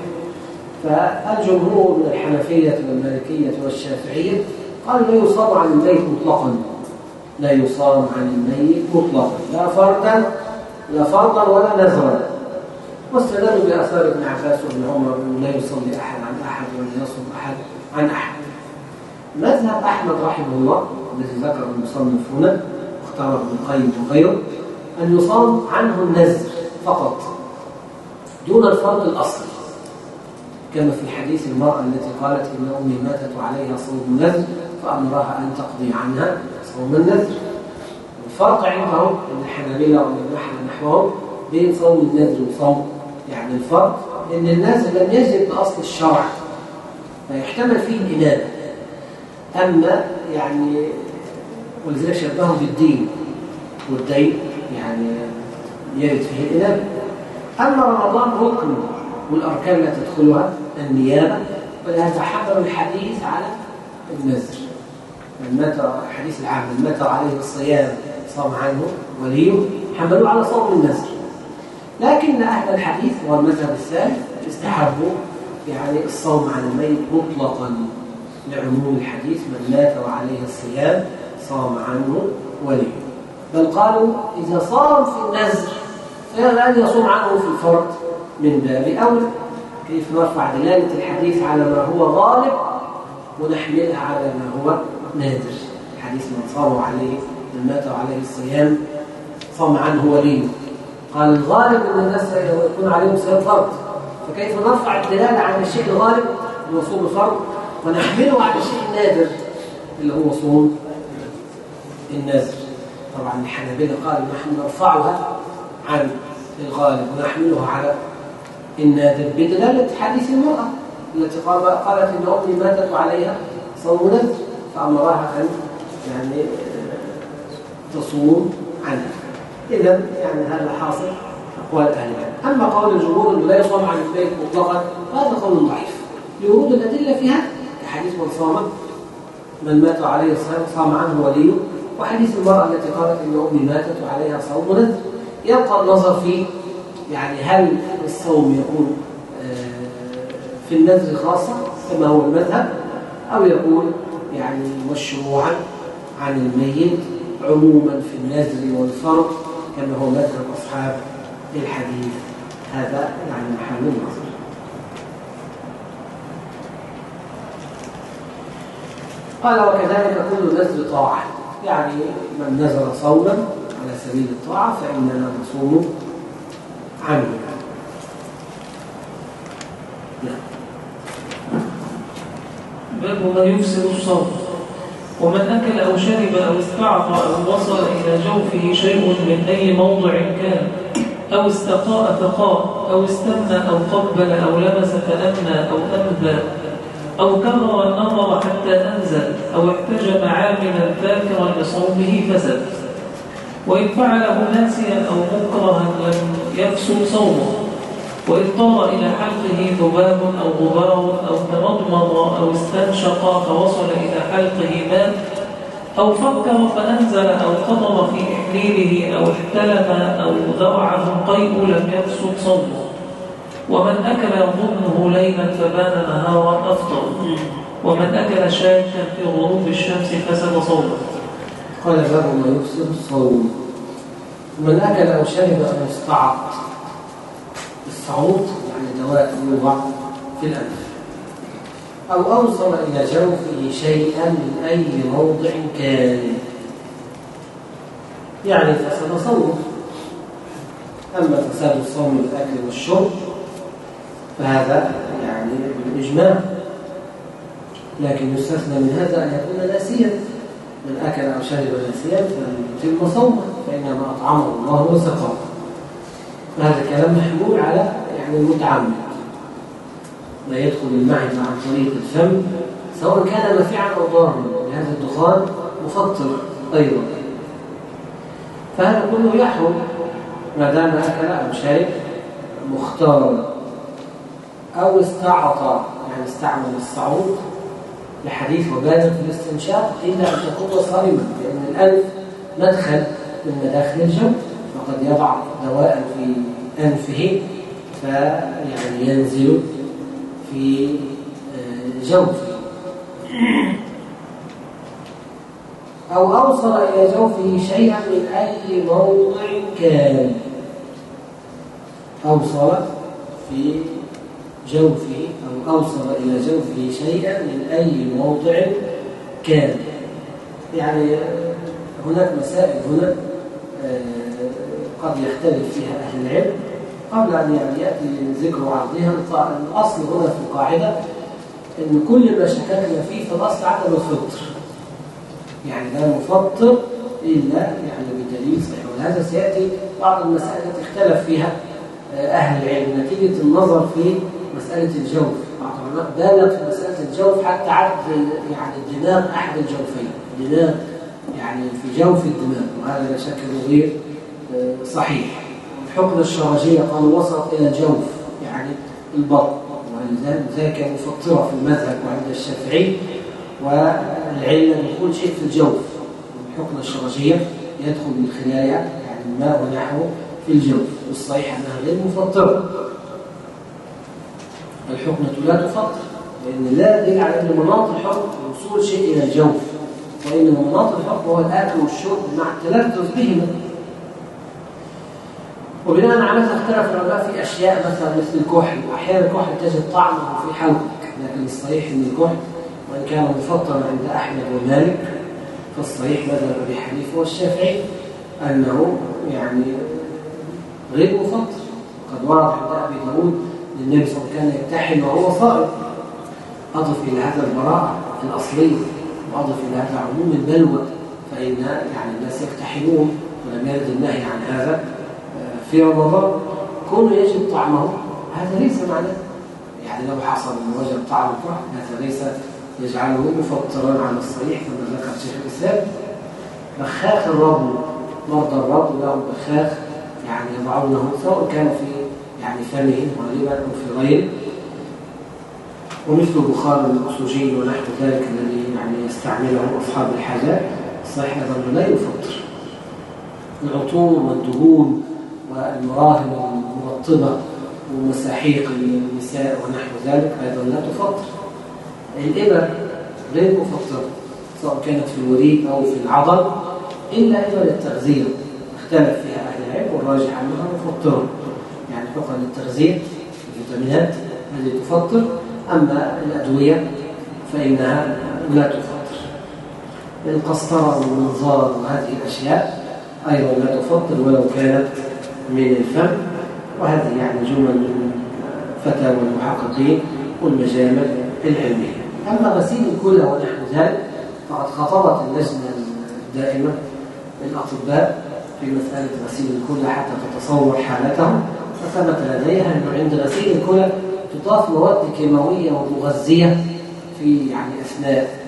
فالجمهور من الحنفية والمالكية والشافعية قالوا لا يصام عن الميت مطلقا. لا يصام عن الميت مطلقا. لا فردا لا فرضا ولا نذرا واستدلوا بآثار ابن عباس وابن عمر أنه لا يصلي أحد عن أحد ولا يصوم أحد عن أحد. مذهب أحمد رحمه الله الذي ذكر المصنف هنا واختاره ابن القيم وغيره أن يصام عنه النذر فقط دون الفرض الأصلي. كما في حديث المرأة التي قالت إن أمي ماتت وعليها صوم نذر فأمرها أن تقضي عنها. صوم النذر الفرق عندهم من الحنابلة ومن نحن نحوهم بين صوم النذر وصوم. يعني الفرق إن الناس لم يجب بأصل الشرع فيحتمل فيه الإنابة أما يعني ولذلك شبهه بالدين والدين يعني يرد فيه الإنابة أما رمضان ركن والأركان لا تدخلها النيابة ولهذا حمل الحديث على النذر. من مات حديث العام من مات عليه الصيام؟ صام عنه وليه؟ حملوه على صوم النذر. لكن أهل الحديث والمذهب الثالث استحبوا يعني الصوم عن الميت مطلقا لعموم الحديث من مات وعليه الصيام صام عنه وليه. بل قالوا إذا صام في النذر فلا أن يصوم عنه في الفرد من باب أولى. كيف نرفع دلالة الحديث على ما هو غالب ونحملها على ما هو نادر. حديث من صام عليه من مات عليه الصيام صام عنه وليه. قال الغالب إن الناس يكون عليهم صيام فرض. فكيف نرفع الدلالة عن الشيء الغالب اللي هو صوم الفرض ونحمله على الشيء النادر اللي هو صوم النذر طبعا الحنابلة قالوا نحن نرفعها عن الغالب. ونحملها على النادر. بدلالة حديث المرأة التي قالت إن أمي ماتت وعليها صوم نذر فأمرها أن يعني تصوم عنها. إذا يعني هذا حاصل أقوال أهل العلم. أما قول الجمهور أنه لا يصوم عن البيت مطلقا فهذا قول ضعيف. لورود الأدلة فيها كحديث من صام من مات عليه الصيام صام عنه وليه. وحديث المرأة التي قالت إن أمي ماتت وعليها صوم نذر. يبقى النظر في يعني هل الصوم يكون آه، في النذر خاصة كما هو المذهب أو يكون يعني مشروعا عن الميت عموما في النذر والفرض كما هو مذهب أصحاب الحديث. هذا يعني محل النظر. قال وكذلك كل نذر طاعة. يعني من نذر صوما على سبيل الطاعة فإننا نصوم عنه. باب ما يفسد الصوم ومن أكل أو شرب أو استعطى أو وصل إلى جوفه شيء من أي موضع كان أو استقاء فقاء أو استنى أو قبل أو لمس فأمنى أو أنبى أو كرر النظر حتى أنزل أو احتجم عاملا فاكرا لصومه فسد. وإن فعله ناسيا أو مكرها لم يفسد صومه. وإن طار إلى حلقه ذباب أو غبار أو تمضمض أو استنشق فوصل إلى حلقه ماء أو فكر فأنزل أو قطر في إحليله أو احتلم أو ذرعه قيء لم يفسد صومه. ومن أكل يظنه ليلا فبان نهارا أفطر. ومن أكل شاكا في غروب الشمس فسد صومه. قال باب ما يفسد الصوم من أكل أو شرب أو استعط الصعود يعني دواء يوضع في الأنف. أو أوصل إلى جوفه شيئا من أي موضع كان. يعني فسد صومه أما فساد الصوم بالأكل والشرب فهذا يعني بالإجماع. لكن يستثنى من هذا أن يكون ناسيا من أكل أو شرب ناسيا فيتم صومه فإنما أطعمه الله وسقاه. فهذا كلام محمول على يعني المتعمد. ما يدخل المعدة عن طريق الفم سواء كان نافعا أو ضارا لهذا الدخان مفطر أيضا. فهذا كله يحرم. ما دام أكل أو شرب مختارا أو استعطى يعني استعمل الصعود لحديث وبالغ في الاستنشاق إلا أن تكون صارما لأن الأنف مدخل من مداخل الجو وقد يضع دواء في أنفه فيعني ينزل في آه، جوفه. أو أوصل إلى جوفه شيئا من أي موضع كان. أوصل في جوفه أو أوصل إلى جوفه شيئا من أي موضع كان. يعني هناك مسائل هنا. قد يختلف فيها أهل العلم. قبل أن يعني يأتي ذكر عرضها الأصل هنا في القاعدة أن كل ما شككنا فيه في الأصل عدم الفطر. يعني لا مفطر إلا يعني بدليل صحيح. ولهذا سيأتي بعض المسائل التي اختلف فيها أهل العلم. نتيجة النظر في مسألة الجوف. بالغ في مسألة الجوف حتى عد يعني الدماغ أحد الجوفين. دماغ يعني في جوف الدماغ وهذا لا شك غير آه، صحيح. الحقنة الشرجية قالوا وصلت إلى الجوف يعني البطن ولذلك مفطرة في المذهب وعند الشافعي والعلة لكل شيء في الجوف. الحقنة الشرجية يدخل من خلالها يعني الماء ونحوه في الجوف والصحيح أنها غير مفطرة. الحقنة لا تفطر لأن لا دليل على أن مناط الحكم وصول شيء إلى الجوف وإن مناط الحكم هو الأكل والشرب مع التلذذ بهما. وبناء على هذا اختلف العلماء في أشياء مثلا مثل الكحل. وأحيانا الكحل تجد طعمه في حلقك لكن الصحيح أن الكحل وإن كان مفطرا عند أحمد ومالك فالصحيح مذهب أبي حنيفة والشافعي أنه يعني غير مفطر. قد ورد عند أبي داود النبي صلى الله عليه وسلم كان يكتحل وهو صائم. أضف إلى هذا البراءة الأصلية وأضف إلى هذا عموم البلوى فإن يعني الناس يكتحلون ولم يرد النهي عن هذا. في رمضان كونه يجب طعمه هذا ليس معناه يعني لو حصل وجد طعم الفرح هذا ليس يجعله مفطرا على الصحيح كما ذكر شيخ الإسلام. بخاخ الرب مرضى الرب له بخاخ يعني يضعونه سواء كان في يعني فمه غالبا أو في غيره ومثل بخار الأكسجين ونحو ذلك الذي يعني يستعمله أصحاب الحاجات صحيح أيضا لا يفطر. العطور والدهون والمراهم المرطبة ومساحيق النساء ونحو ذلك أيضا لا تفطر. الإبر غير مفطرة سواء كانت في الوريد أو في العضل إلا إبر التغذية. اختلف فيها أهل العلم والراجح أنها مفطرة. يعني حقن التغذية الفيتامينات هذه تفطر أما الأدوية فإنها لا تفطر. القسطرة والمنظار وهذه الأشياء أيضا لا تفطر ولو كانت من الفم وهذه يعني جمل من فتاوى المحققين والمجامع العلمية. أما غسيل الكلى ونحو ذلك فقد خطبت اللجنة الدائمة للأطباء في مسألة غسيل الكلى حتى تتصور حالتهم. فثبت لديها أنه عند غسيل الكلى تضاف مواد كيماوية ومغذية في يعني أثناء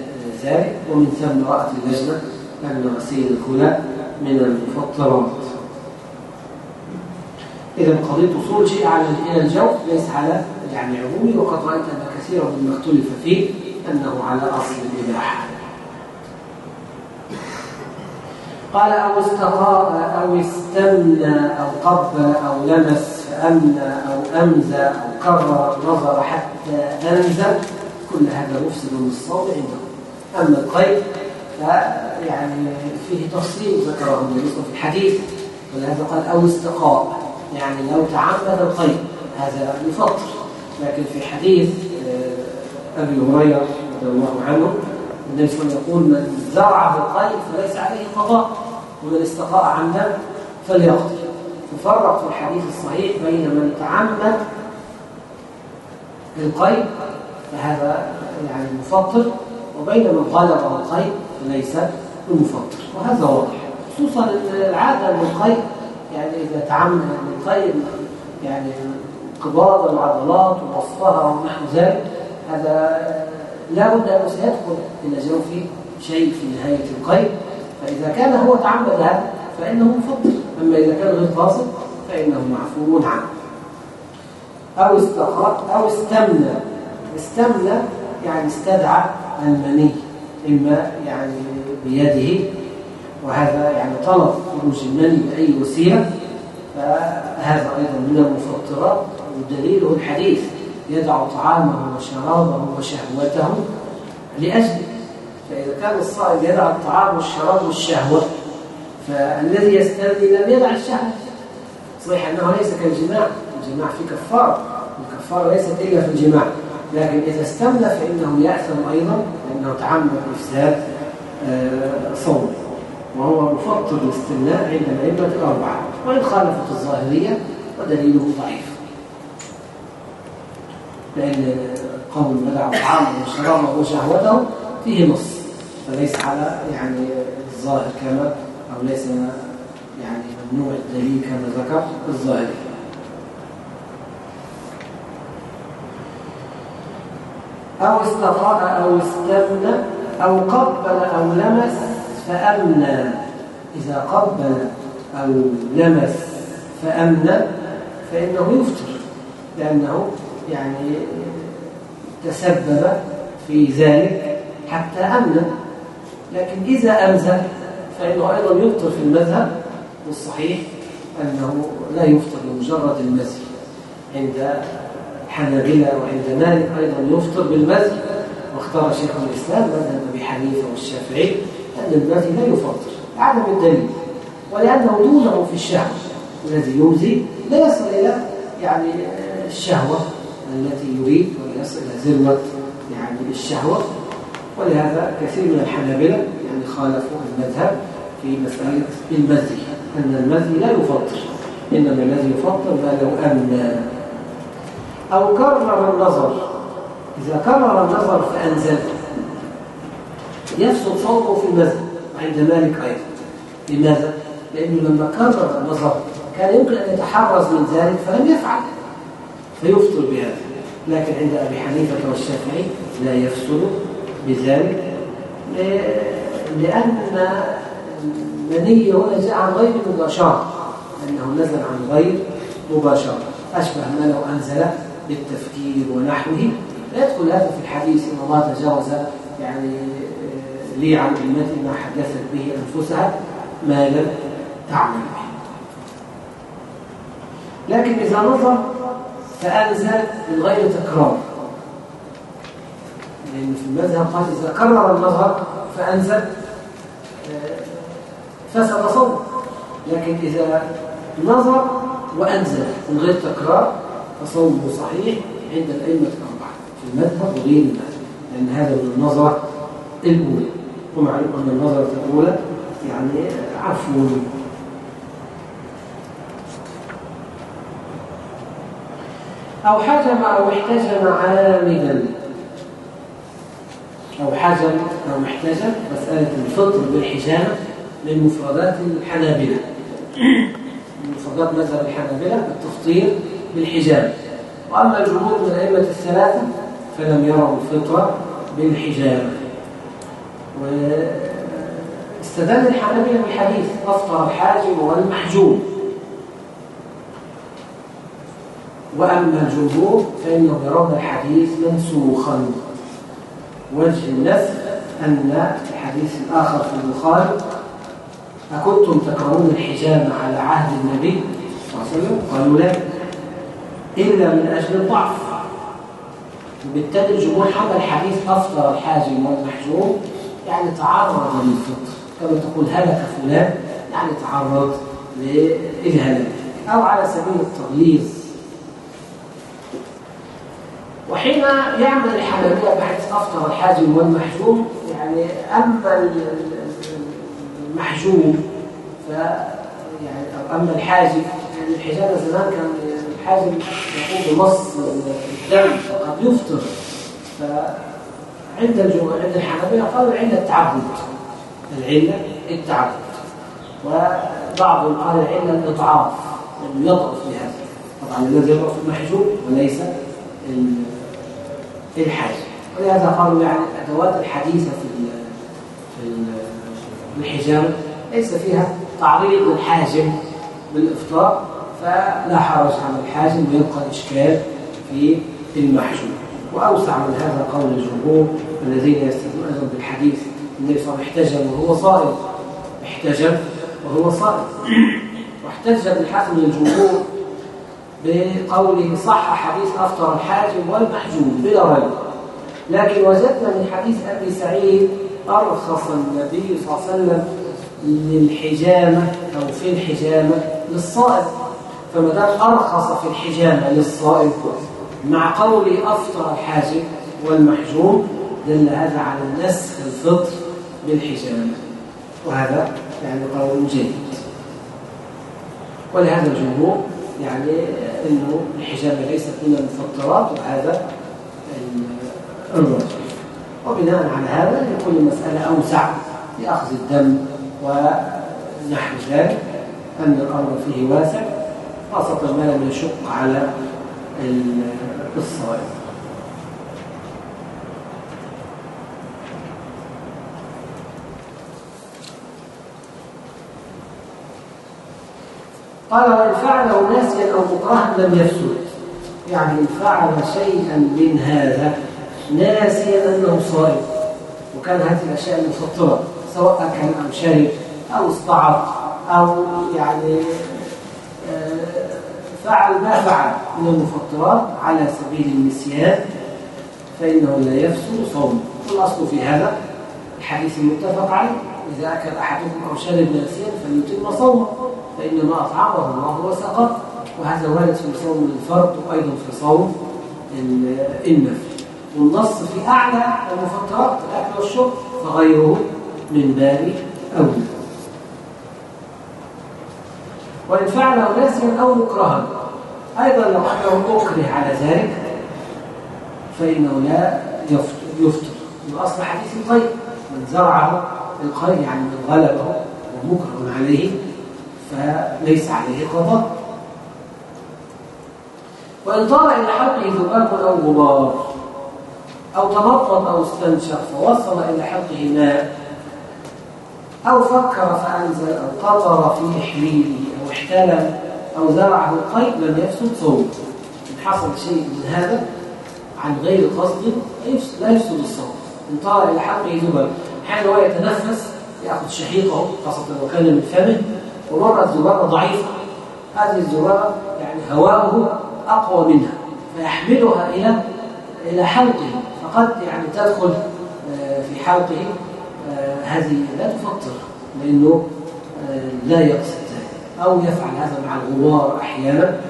ذلك. ومن ثم رأت اللجنة أن غسيل الكلى من المفطرات. إذا قضية وصول شيء على إلى الجو ليس على يعني عمومي وقد رأيت أن كثيرا مما اختلف فيه أنه على أصل الإباحة. قال أو استقاء أو استمنى أو قبل أو لمس فأمنى أو أمزى أو كرر نظر حتى أنزل كل هذا مفسد للصوم عندهم أما القيد فيعني فيه تفصيل ذكره النبي في الحديث ولهذا قال أو استقاء. يعني لو تعمد القيد هذا يفطر لكن في حديث آه، أبي هريرة رضي الله عنه النبي صلى الله عليه وسلم يقول من زرع بالقيد فليس عليه قضاء ومن استقاء عمدا فليقضي. تفرق في الحديث الصحيح بين من تعمد القيد فهذا يعني مفطر وبين من غلبه القيد فليس بمفطر وهذا واضح خصوصا العادة ان القيد يعني إذا تعمد القيد يعني انقباض العضلات ووصفها ونحو ذلك هذا لا بد انه سيدخل إلى جوف شيء في نهاية القيد. فإذا كان هو تعمد هذا فإنه مفطر أما إذا كان غير قاصد فإنه معفو عنه. أو استخرج أو استمنى. استمنى يعني استدعى المني إما يعني بيده وهذا يعني طلب خروج المني بأي وسيلة فهذا أيضا من المفطرات ودليله الحديث يدع طعامه وشرابه وشهوته لأجله. فإذا كان الصائم يدع الطعام والشراب والشهوة فالذي يستمني لم يدع الشهوة. صحيح أنه ليس كالجماع الجماع في كفارة الكفارة ليست إلا في الجماع. لكن إذا استمنى فإنه يأثم أيضا لأنه تعمد إفساد آه، صوم وهو مفطر الاستمناء عند الأئمة الأربعة وإن خالفت الظاهرية ودليله ضعيف. لأن قول منع طعامه وشرابه وشهوته فيه نص فليس على يعني الظاهر كما أو ليس يعني ممنوع الدليل كما ذكر الظاهر أو استطاع أو استبنى أو قبل أو لمس فأمنى إذا قبل أو لمس فأمنى فإنه يفطر لأنه يعني تسبب في ذلك حتى أمنى لكن إذا أمزى فإنه أيضا يفطر في المذهب والصحيح أنه لا يفطر بمجرد المزي عند الحنابلة وعند مالك أيضا يفطر بالمزي واختار شيخ الإسلام مذهب أبي حنيفة والشافعي. أن المزي لا يفطر عدم الدليل ولأنه دونه في الشهوة الذي يمزي لا يصل إلى يعني الشهوة التي يريد ولا يصل إلى ذروة يعني الشهوة. ولهذا كثير من الحنابلة يعني خالفوا المذهب في مسألة المزي أن المزي لا يفطر إنما الذي يفطر ما لو أن. أو كرر النظر. إذا كرر النظر فأنزل. يفسد صوته في المذهب عند مالك أيضا. لماذا؟ لأنه لما كرر النظر كان يمكن أن يتحرز من ذلك فلم يفعل. فيفطر بهذا. لكن عند أبي حنيفة والشافعي لا يفسد بذلك لأن المني هنا جاء عن غير مباشرة أنه نزل عن غير مباشرة. أشبه ما لو أنزل بالتفكير ونحوه. لا يدخل هذا في الحديث إن الله تجاوز يعني لي عن أمتي ما حدثت به أنفسها ما لم تعمل به. لكن إذا نظر فأنزل من غير تكرار. لأن في المذهب قال إذا كرر النظر فأنزل فسد صوم لكن إذا نظر وأنزل من غير تكرار فصومه صحيح عند الأئمة الأربعة في المذهب وغير المذهب لأن هذا من النظرة الأولى. ومعلوم أن النظرة الأولى يعني عفو. أو حجم أو احتجم عامدا أو حجم أو احتجم مسألة الفطر بالحجامة من مفردات الحنابلة. من مفردات مذهب الحنابلة التفطير بالحجامة وأما الجمهور من الأئمة الثلاثة فلم يروا الفطرة بالحجامة واستدل الحنابلة بالحديث أفطر الحاجم والمحجوم وأما الجمهور فإنهم يرون الحديث منسوخا. وجه النسخ أن الحديث الآخر في البخاري أكنتم تكرهون الحجامة على عهد النبي صلى الله عليه وسلم؟ قالوا لا. إلا من أجل الضعف. وبالتالي الجمهور حمل حديث أفطر الحاجم والمحجوم يعني تعرض للفطر كما تقول هلك فلان يعني تعرض للهلاك أو على سبيل التغليظ وحين يعمل الحنابلة بحيث أفطر الحاجم والمحجوم يعني أما المحجوم ف يعني أو أما الحاجب يعني الحجامة زمان كان الحاجب يقوم بمص الدم فقد يفطر. فعند الجمهور عند الحنابلة قالوا العلة التعبد. العلة؟ التعبد. وبعضهم قال العلة الإضعاف أنه يضعف بهذا طبعا الذي يضعف المحجوب وليس الحاجب ولهذا قالوا يعني الأدوات الحديثة في في الحجامة ليس فيها تعريض الحاجم بالإفطار فلا حرج على الحاجم ويبقى الإشكال في المحجوم وأوسع من هذا قول الجمهور الذين يستدلون بالحديث. النبي صلى الله عليه وسلم وهو صائم احتجم وهو صائم واحتج بالحسن الجمهور بقوله صح حديث أفطر الحاجم والمحجوم بلا ريب. لكن وجدنا من حديث أبي سعيد أرخص النبي صلى الله عليه وسلم للحجامة أو في الحجامة للصائم فما دام أرخص في الحجامة للصائم مع قول أفطر الحاجب والمحجوم دل هذا على نسخ الفطر بالحجامة وهذا يعني قول جيد. ولهذا الجمهور يعني إنه الحجامه ليست من المفطرات وهذا الراجح وبناء على هذا يكون المسألة أوسع في اخذ الدم ونحو ذلك أن الأمر فيه واسع خاصه ما لم يشق على الصائم قال وإن فعله ناسيا أو مكرها لم يفسد. يعني إن فعل شيئا من هذا ناسيا أنه صائم. وكان هذه الأشياء المفطرة سواء أكل أم شرب أو استعر أو يعني فعل ما فعل من المفطرات على سبيل النسيان فإنه لا يفسد صوم والأصل في هذا الحديث المتفق عليه إذا أكل أحدكم أو شرب ناسيا فليتم صومه فإنما أطعمه الله وسقط وهذا وارد في صوم الفرد وأيضا في صوم النفل. والنص في أعلى المفطرات الأكل والشرب فغيره من باب أولى وإن فعله ناسيا أو مكرها أيضا لو أنه أكره على ذلك فإنه لا يفطر. الأصل حديث الطيب من زرعه الخير يعني من غلبه ومكره عليه فليس عليه قضاء. وإن طار إلى حلقه ذباب أو غبار أو تنطط أو استنشق فوصل إلى حلقه ماء أو فكر فأنزل أو قطر في إحليله احتلم أو زرعه القيد لم يفسد صوم إن حصل شيء من هذا عن غير قصد لا يفسد الصوم. إن طار إلى حلقه ذباب حين هو يتنفس يأخذ شهيقه خاصة لو كان من فمه ومرة الذبابة ضعيفة. هذه الذبابة يعني هواؤه أقوى منها فيحملها إلى إلى حلقه. فقد يعني تدخل آه، في حلقه آه، هذه لا تفطر لأنه آه، لا يقصد. أو يفعل هذا مع الغبار أحيانا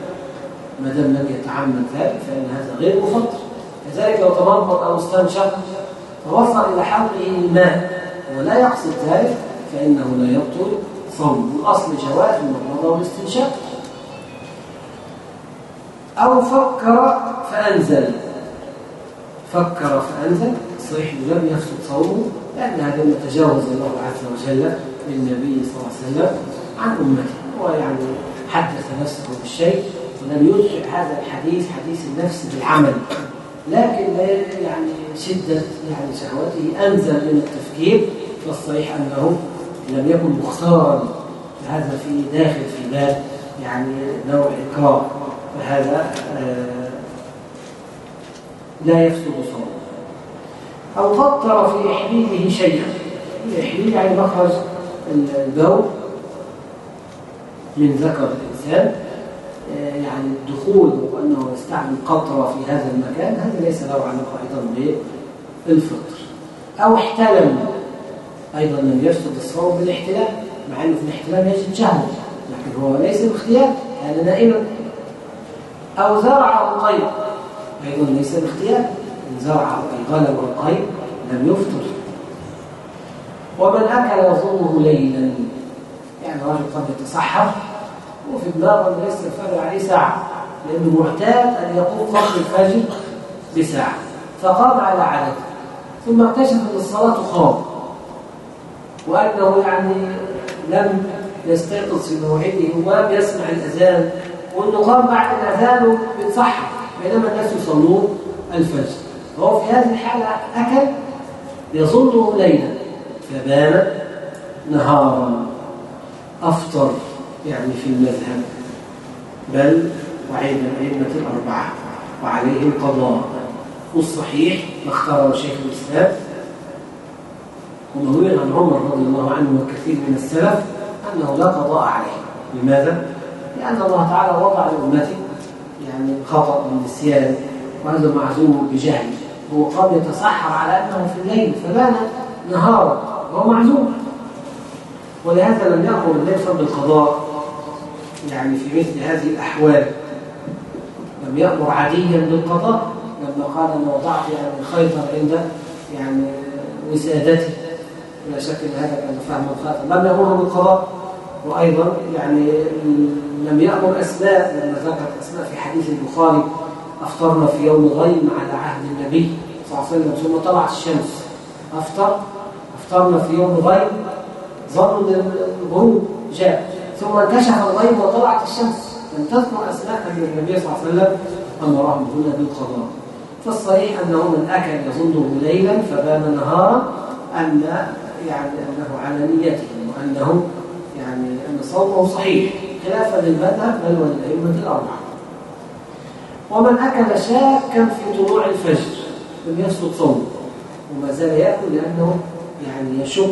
ما دام لم يتعمد ذلك فإن هذا غير مفطر كذلك لو تمضمض أو استنشق فوصل إلى حلقه الماء ولا يقصد ذلك فإنه لا يبطل صوم. والأصل جواز المضمضة والاستنشاق. أو فكر فأنزل. فكر فأنزل صحيح لم يفسد صومه لأن هذا ما تجاوز الله عز وجل للنبي صلى الله عليه وسلم عن أمته. هو يعني حدث نفسه بالشيء ولم يدخل هذا الحديث حديث النفس بالعمل. لكن يعني شدة يعني شهوته أنزل من التفكير فالصحيح أنه لم يكن مختارا فهذا في داخل في باب يعني نوع إكراه فهذا آه، لا يفسد صومه أو قطر في إحليله شيئا. الإحليل يعني مخرج البول. من ذكر الإنسان آه، يعني الدخول وأنه يستعمل قطرة في هذا المكان هذا ليس له علاقة أيضا بالفطر. أو احتلم أيضا لم يفسد الصوم بالاحتلام مع أنه في الاحتلام يجد شهوة لكن هو ليس باختيار هذا نائما أو زرع القيد أيضا ليس باختيار إن زرع الغلب والقيد لم يفطر. ومن أكل يظنه ليلا يعني رجل قد يتصحر وفي أنه ليس الفجر عليه ساعة لأنه معتاد أن يقوم قبل الفجر بساعة. فقام على عدد ثم اكتشف أن الصلاة خاض وأنه يعني لم يستيقظ في موعده ولم يسمع الأذان وأنه قام بعد الأذان بيتصحى بينما الناس يصلون الفجر. فهو في هذه الحالة أكل يظنه ليلا فبان نهارا. أفطر يعني في المذهب بل وعند الأئمة الأربعة وعليه القضاء والصحيح ما اختاره شيخ الإسلام ومروي عن عمر رضي الله عنه وكثير من السلف أنه لا قضاء عليه. لماذا؟ لأن الله تعالى وضع لأمته يعني خطأ من النسيان وهذا معزوم بجهل. هو قام يتصحر على أنه في الليل فبان نهارا وهو معزوم. ولهذا لم يأمر النبي صلى بالقضاء يعني في مثل هذه الأحوال. لم يأمر عاديا بالقضاء لما قال أنا وضعت يعني خيطا عند يعني وسادتي. لا شك إن هذا كان فهما خاطئا لم يأمر بالقضاء وأيضا يعني لم يأمر أسماء لما ذكرت أسماء في حديث البخاري افطرنا في يوم غيم على عهد النبي صلى الله عليه وسلم ثم طلعت الشمس. أفطر افطرنا في يوم غيم ظنوا الغروب جاء. ثم انكشف الغيم وطلعت الشمس. لم تذكر أسماء ان النبي صلى الله عليه وسلم. امرهم هنا بالقضاء. فالصحيح أنه من أكل يظنه ليلا فبان نهارا أن يعني أنه على نيته وأنه يعني أن صومه صحيح. خلافا للمذهب بل والأئمة الأربعة. ومن أكل شاكا في طلوع الفجر لم يسقط صومه. وما زال يأكل لأنه يعني يشك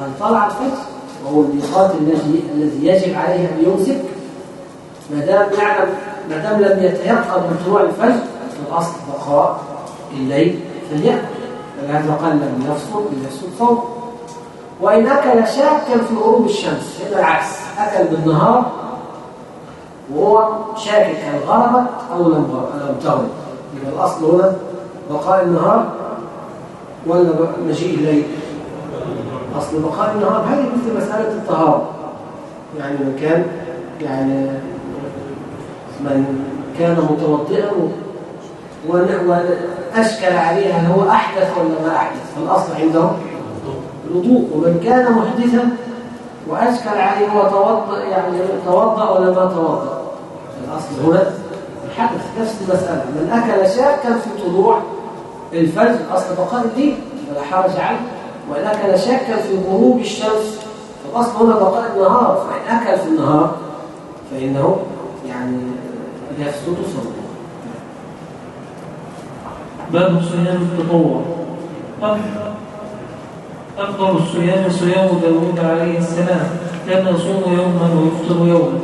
هل طلع الفجر وهو الميقات الذي الذي يجب عليه أن يمسك. ما دام يعلم ما دام لم يتيقن من طلوع الفجر فالأصل بقاء الليل فليأكل. لهذا قال لم لم يفصل صوم وإن أكل شاكا في غروب الشمس هنا العكس أكل بالنهار وهو شاكك هل غربت أو لم لم تغرب. يبقى الأصل هنا بقاء النهار ولا مجيء الليل أصل بقاء النهار هذه مثل مسألة الطهارة. يعني من كان يعني من كان متوضئا وأشكل عليها هو أحدث ولا ما أحدث. فالأصل عنده الوضوء. ومن كان محدثا وأشكل عليه هو توضأ يعني توضأ ولا ما توضأ. الأصل هنا الحدث نفس المسألة. من أكل شاكا في طلوع الفجر. أصل بقاء الليل فلا حرج عليه وإن أكل شاكا في غروب الشمس. فالأصل هنا بقاء النهار فإن أكل في النهار فإنه يعني يفسد صومه باب صيام التطوع. أفضل الصيام صيام داود عليه السلام. كان يصوم يوما ويفطر يوما.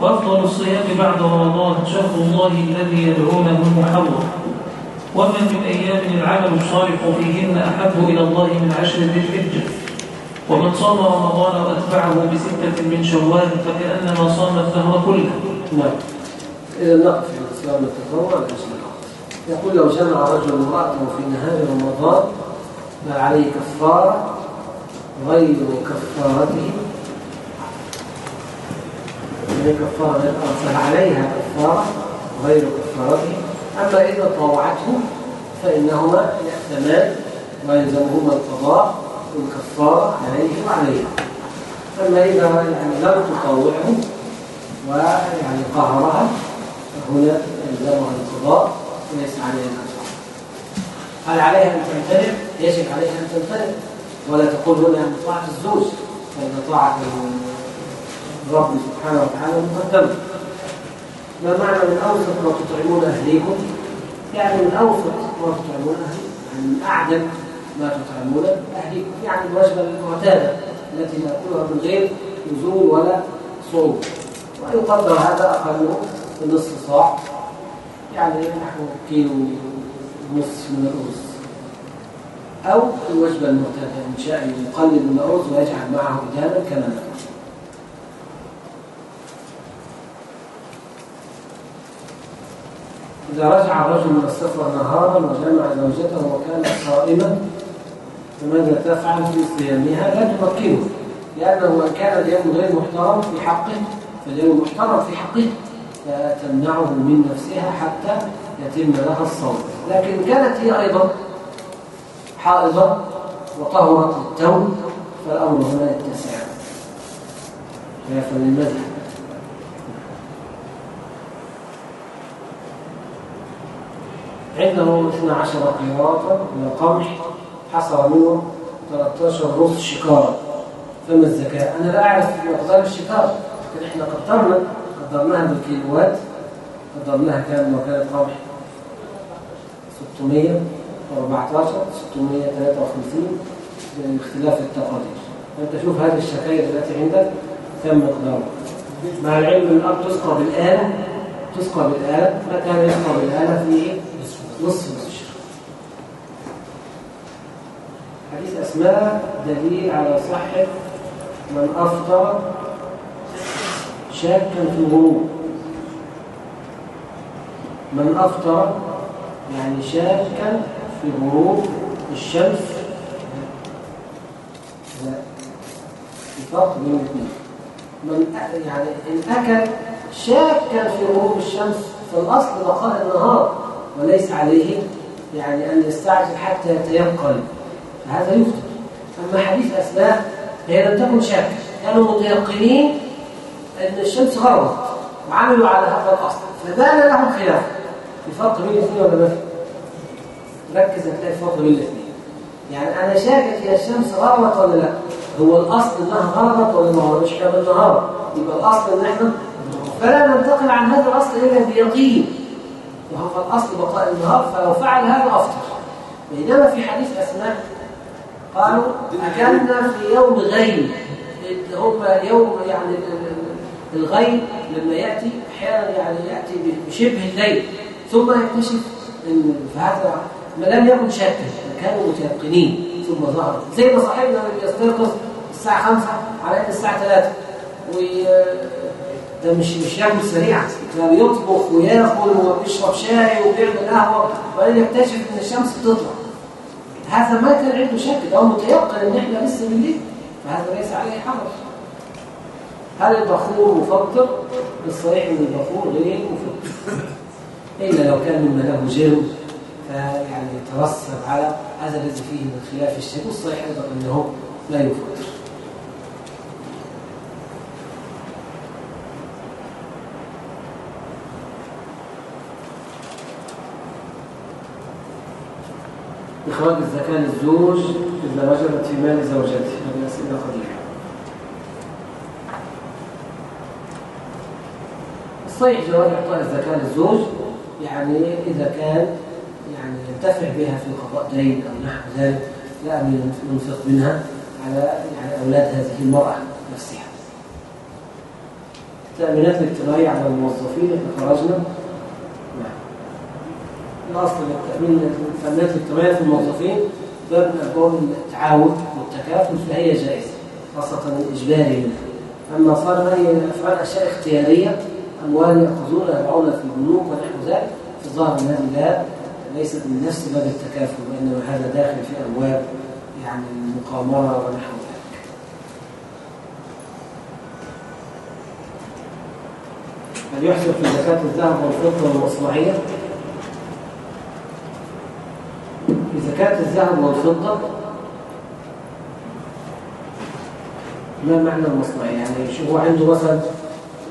وأفضل الصيام بعد رمضان شهر الله الذي يدعونه المحرم وما من أيام العمل الصالح فيهن أحب إلى الله من عشر ذي الحجة ومن صام رمضان وأتبعه بستة من شوال فكأنما صام الدهر كله. نعم إذا نقف في الإسلام التطوع يقول لو جمع رجل امرأته في نهار رمضان ما عليه كفارة غير كفارته. يعني كفارة فعليها كفارة غير كفارته. أما إذا طوعته فإنهما يأتمان ويلزمهما القضاء والكفارة عليه وعليها. أما إذا يعني لم تطوعه ويعني قهرها فهنا يلزمها القضاء وليس عليها الكفارة هل عليها أن تمتنع؟ يجب عليها أن تمتنع ولا تقول هنا أن طاعة الزوج فإن طاعة الرب سبحانه وتعالى مقدمة. ما معنى من أوسط ما تطعمون أهليكم؟ يعني من أوسط ما تطعمون أهليكم يعني من أعدل ما تطعمون أهليكم. يعني الوجبة المعتادة التي نأكلها من غير نزول ولا صعود ويقدر هذا أقله بنصف صاع. يعني نحو كيلو ونصف من الأرز. أو الوجبة المعتادة إن شاء يقلل من الأرز ويجعل معه إداما كما نقول إذا رجع الرجل من السفر نهارا وجمع زوجته وكانت صائمة فماذا تفعل في صيامها؟ لا تمكنه لأنه إن كان اليوم غير محترم في حقه فاليوم محترم في حقه فتمنعه من نفسها حتى يتم لها الصوم. لكن كانت هي أيضا حائضة وطهرت التوم فالأمر هنا يتسع. للمذهب عنده 12 قيراطا من القمح حصل منه 13 رص شكارة فما الزكاة؟ أنا لا أعرف مقدار الشكارة لكن إحنا قدرنا قدرناها بالكيلوات قدرناها كام وكالة قمح 614 653 باختلاف التقادير فأنت شوف هذه الشكاير التي عندك كم مقدارها مع العلم الأرض تسقى بالآلة تسقى بالآلة ما كان يسقى بالآلة في نصف الشهر حديث أسماء دليل على صحة من أفطر شاكا في الغروب. من أفطر يعني شاكا في غروب الشمس لا في فرق بين من يعني إن أكل شاكا في غروب الشمس فالأصل بقاء النهار. وليس عليه يعني أن يستعجل حتى يتيقن. فهذا يفطر أما حديث أسماء هي لم تكن شاكة. كانوا متيقنين أن الشمس غربت وعملوا على هذا الأصل. فبان لهم خلاف. في فرق بين الاثنين ولا ما؟ ركز هتلاقي فرق بين الاثنين يعني أنا شاكك هي الشمس غربت ولا لا؟ هو الأصل إنها غربت ولا ما غربتش كان النهار يبقى الأصل إن إحنا فلا ننتقل عن هذا الأصل إلا بيقين. وهو الأصل بقاء النهار فلو فعل هذا أفطر بينما في حديث أسماء قالوا أكلنا في يوم غيم. هم يوم يعني الغيم لما يأتي أحيانا يعني يأتي بشبه الليل. ثم يكتشف أن فهذا ما لم يكن شاكا كانوا متيقنين. ثم ظهر. زي ما صاحبنا اللي بيستيقظ الساعة 5 على الساعة 3 و ده مش مش يعمل سريعا ده بيطبخ وياكل وبيشرب شاي وبيعمل قهوه وبعدين يكتشف ان الشمس بتطلع هذا ما كان عنده شك هو متيقن ان إحنا لسه بالليل فهذا ليس عليه حرج هل البخور مفطر؟ الصحيح ان البخور غير مفطر الا لو كان مما له جرم فيعني يترسب على هذا الذي فيه من خلاف الشيء والصحيح أيضا انه لا يفطر إخراج الزكاة للزوج إذا وجبت في مال زوجته. هذه أسئلة قليلة الصحيح جواز إعطاء الزكاة للزوج يعني إذا كان يعني ينتفع بها في قضاء دين أو نحو ذلك لا أن ينفق منها على يعني أولاد هذه المرأة نفسها. التأمينات الاجتماعية على الموظفين إحنا خرجنا الأصل للتأمين التأمينات الاجتماعية في الموظفين باب من أبواب التعاون والتكافل فهي جائزة خاصة الإجباري منها. أما صار هي أفعال أشياء اختيارية أموال يأخذونها يضعونها في البنوك ونحو ذلك في الظاهر الذي لا ليست من نفس باب التكافل وإنما هذا داخل في أبواب يعني المقامرة ونحو ذلك. هل يحسب في زكاة الذهب والفضة والمصنعية؟ زكاة الذهب والفضة. ما معنى المصنع؟ يعني شو هو عنده مثلا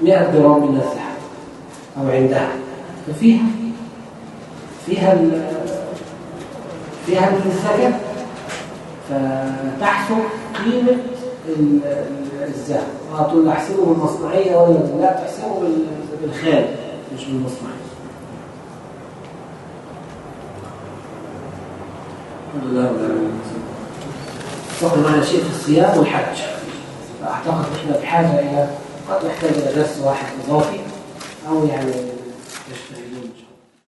100 جرام من الذهب أو عندها. ففيها فيها فيها الزكاة فتحسب قيمة الذهب هتقول أحسبه بالمصنعية ولا لا؟ تحسبه بالخال مش بالمصنعية فقط معنا شيء في الصيام والحج. فأعتقد إحنا بحاجة إلى قد نحتاج إلى درس واحد إضافي أو يعني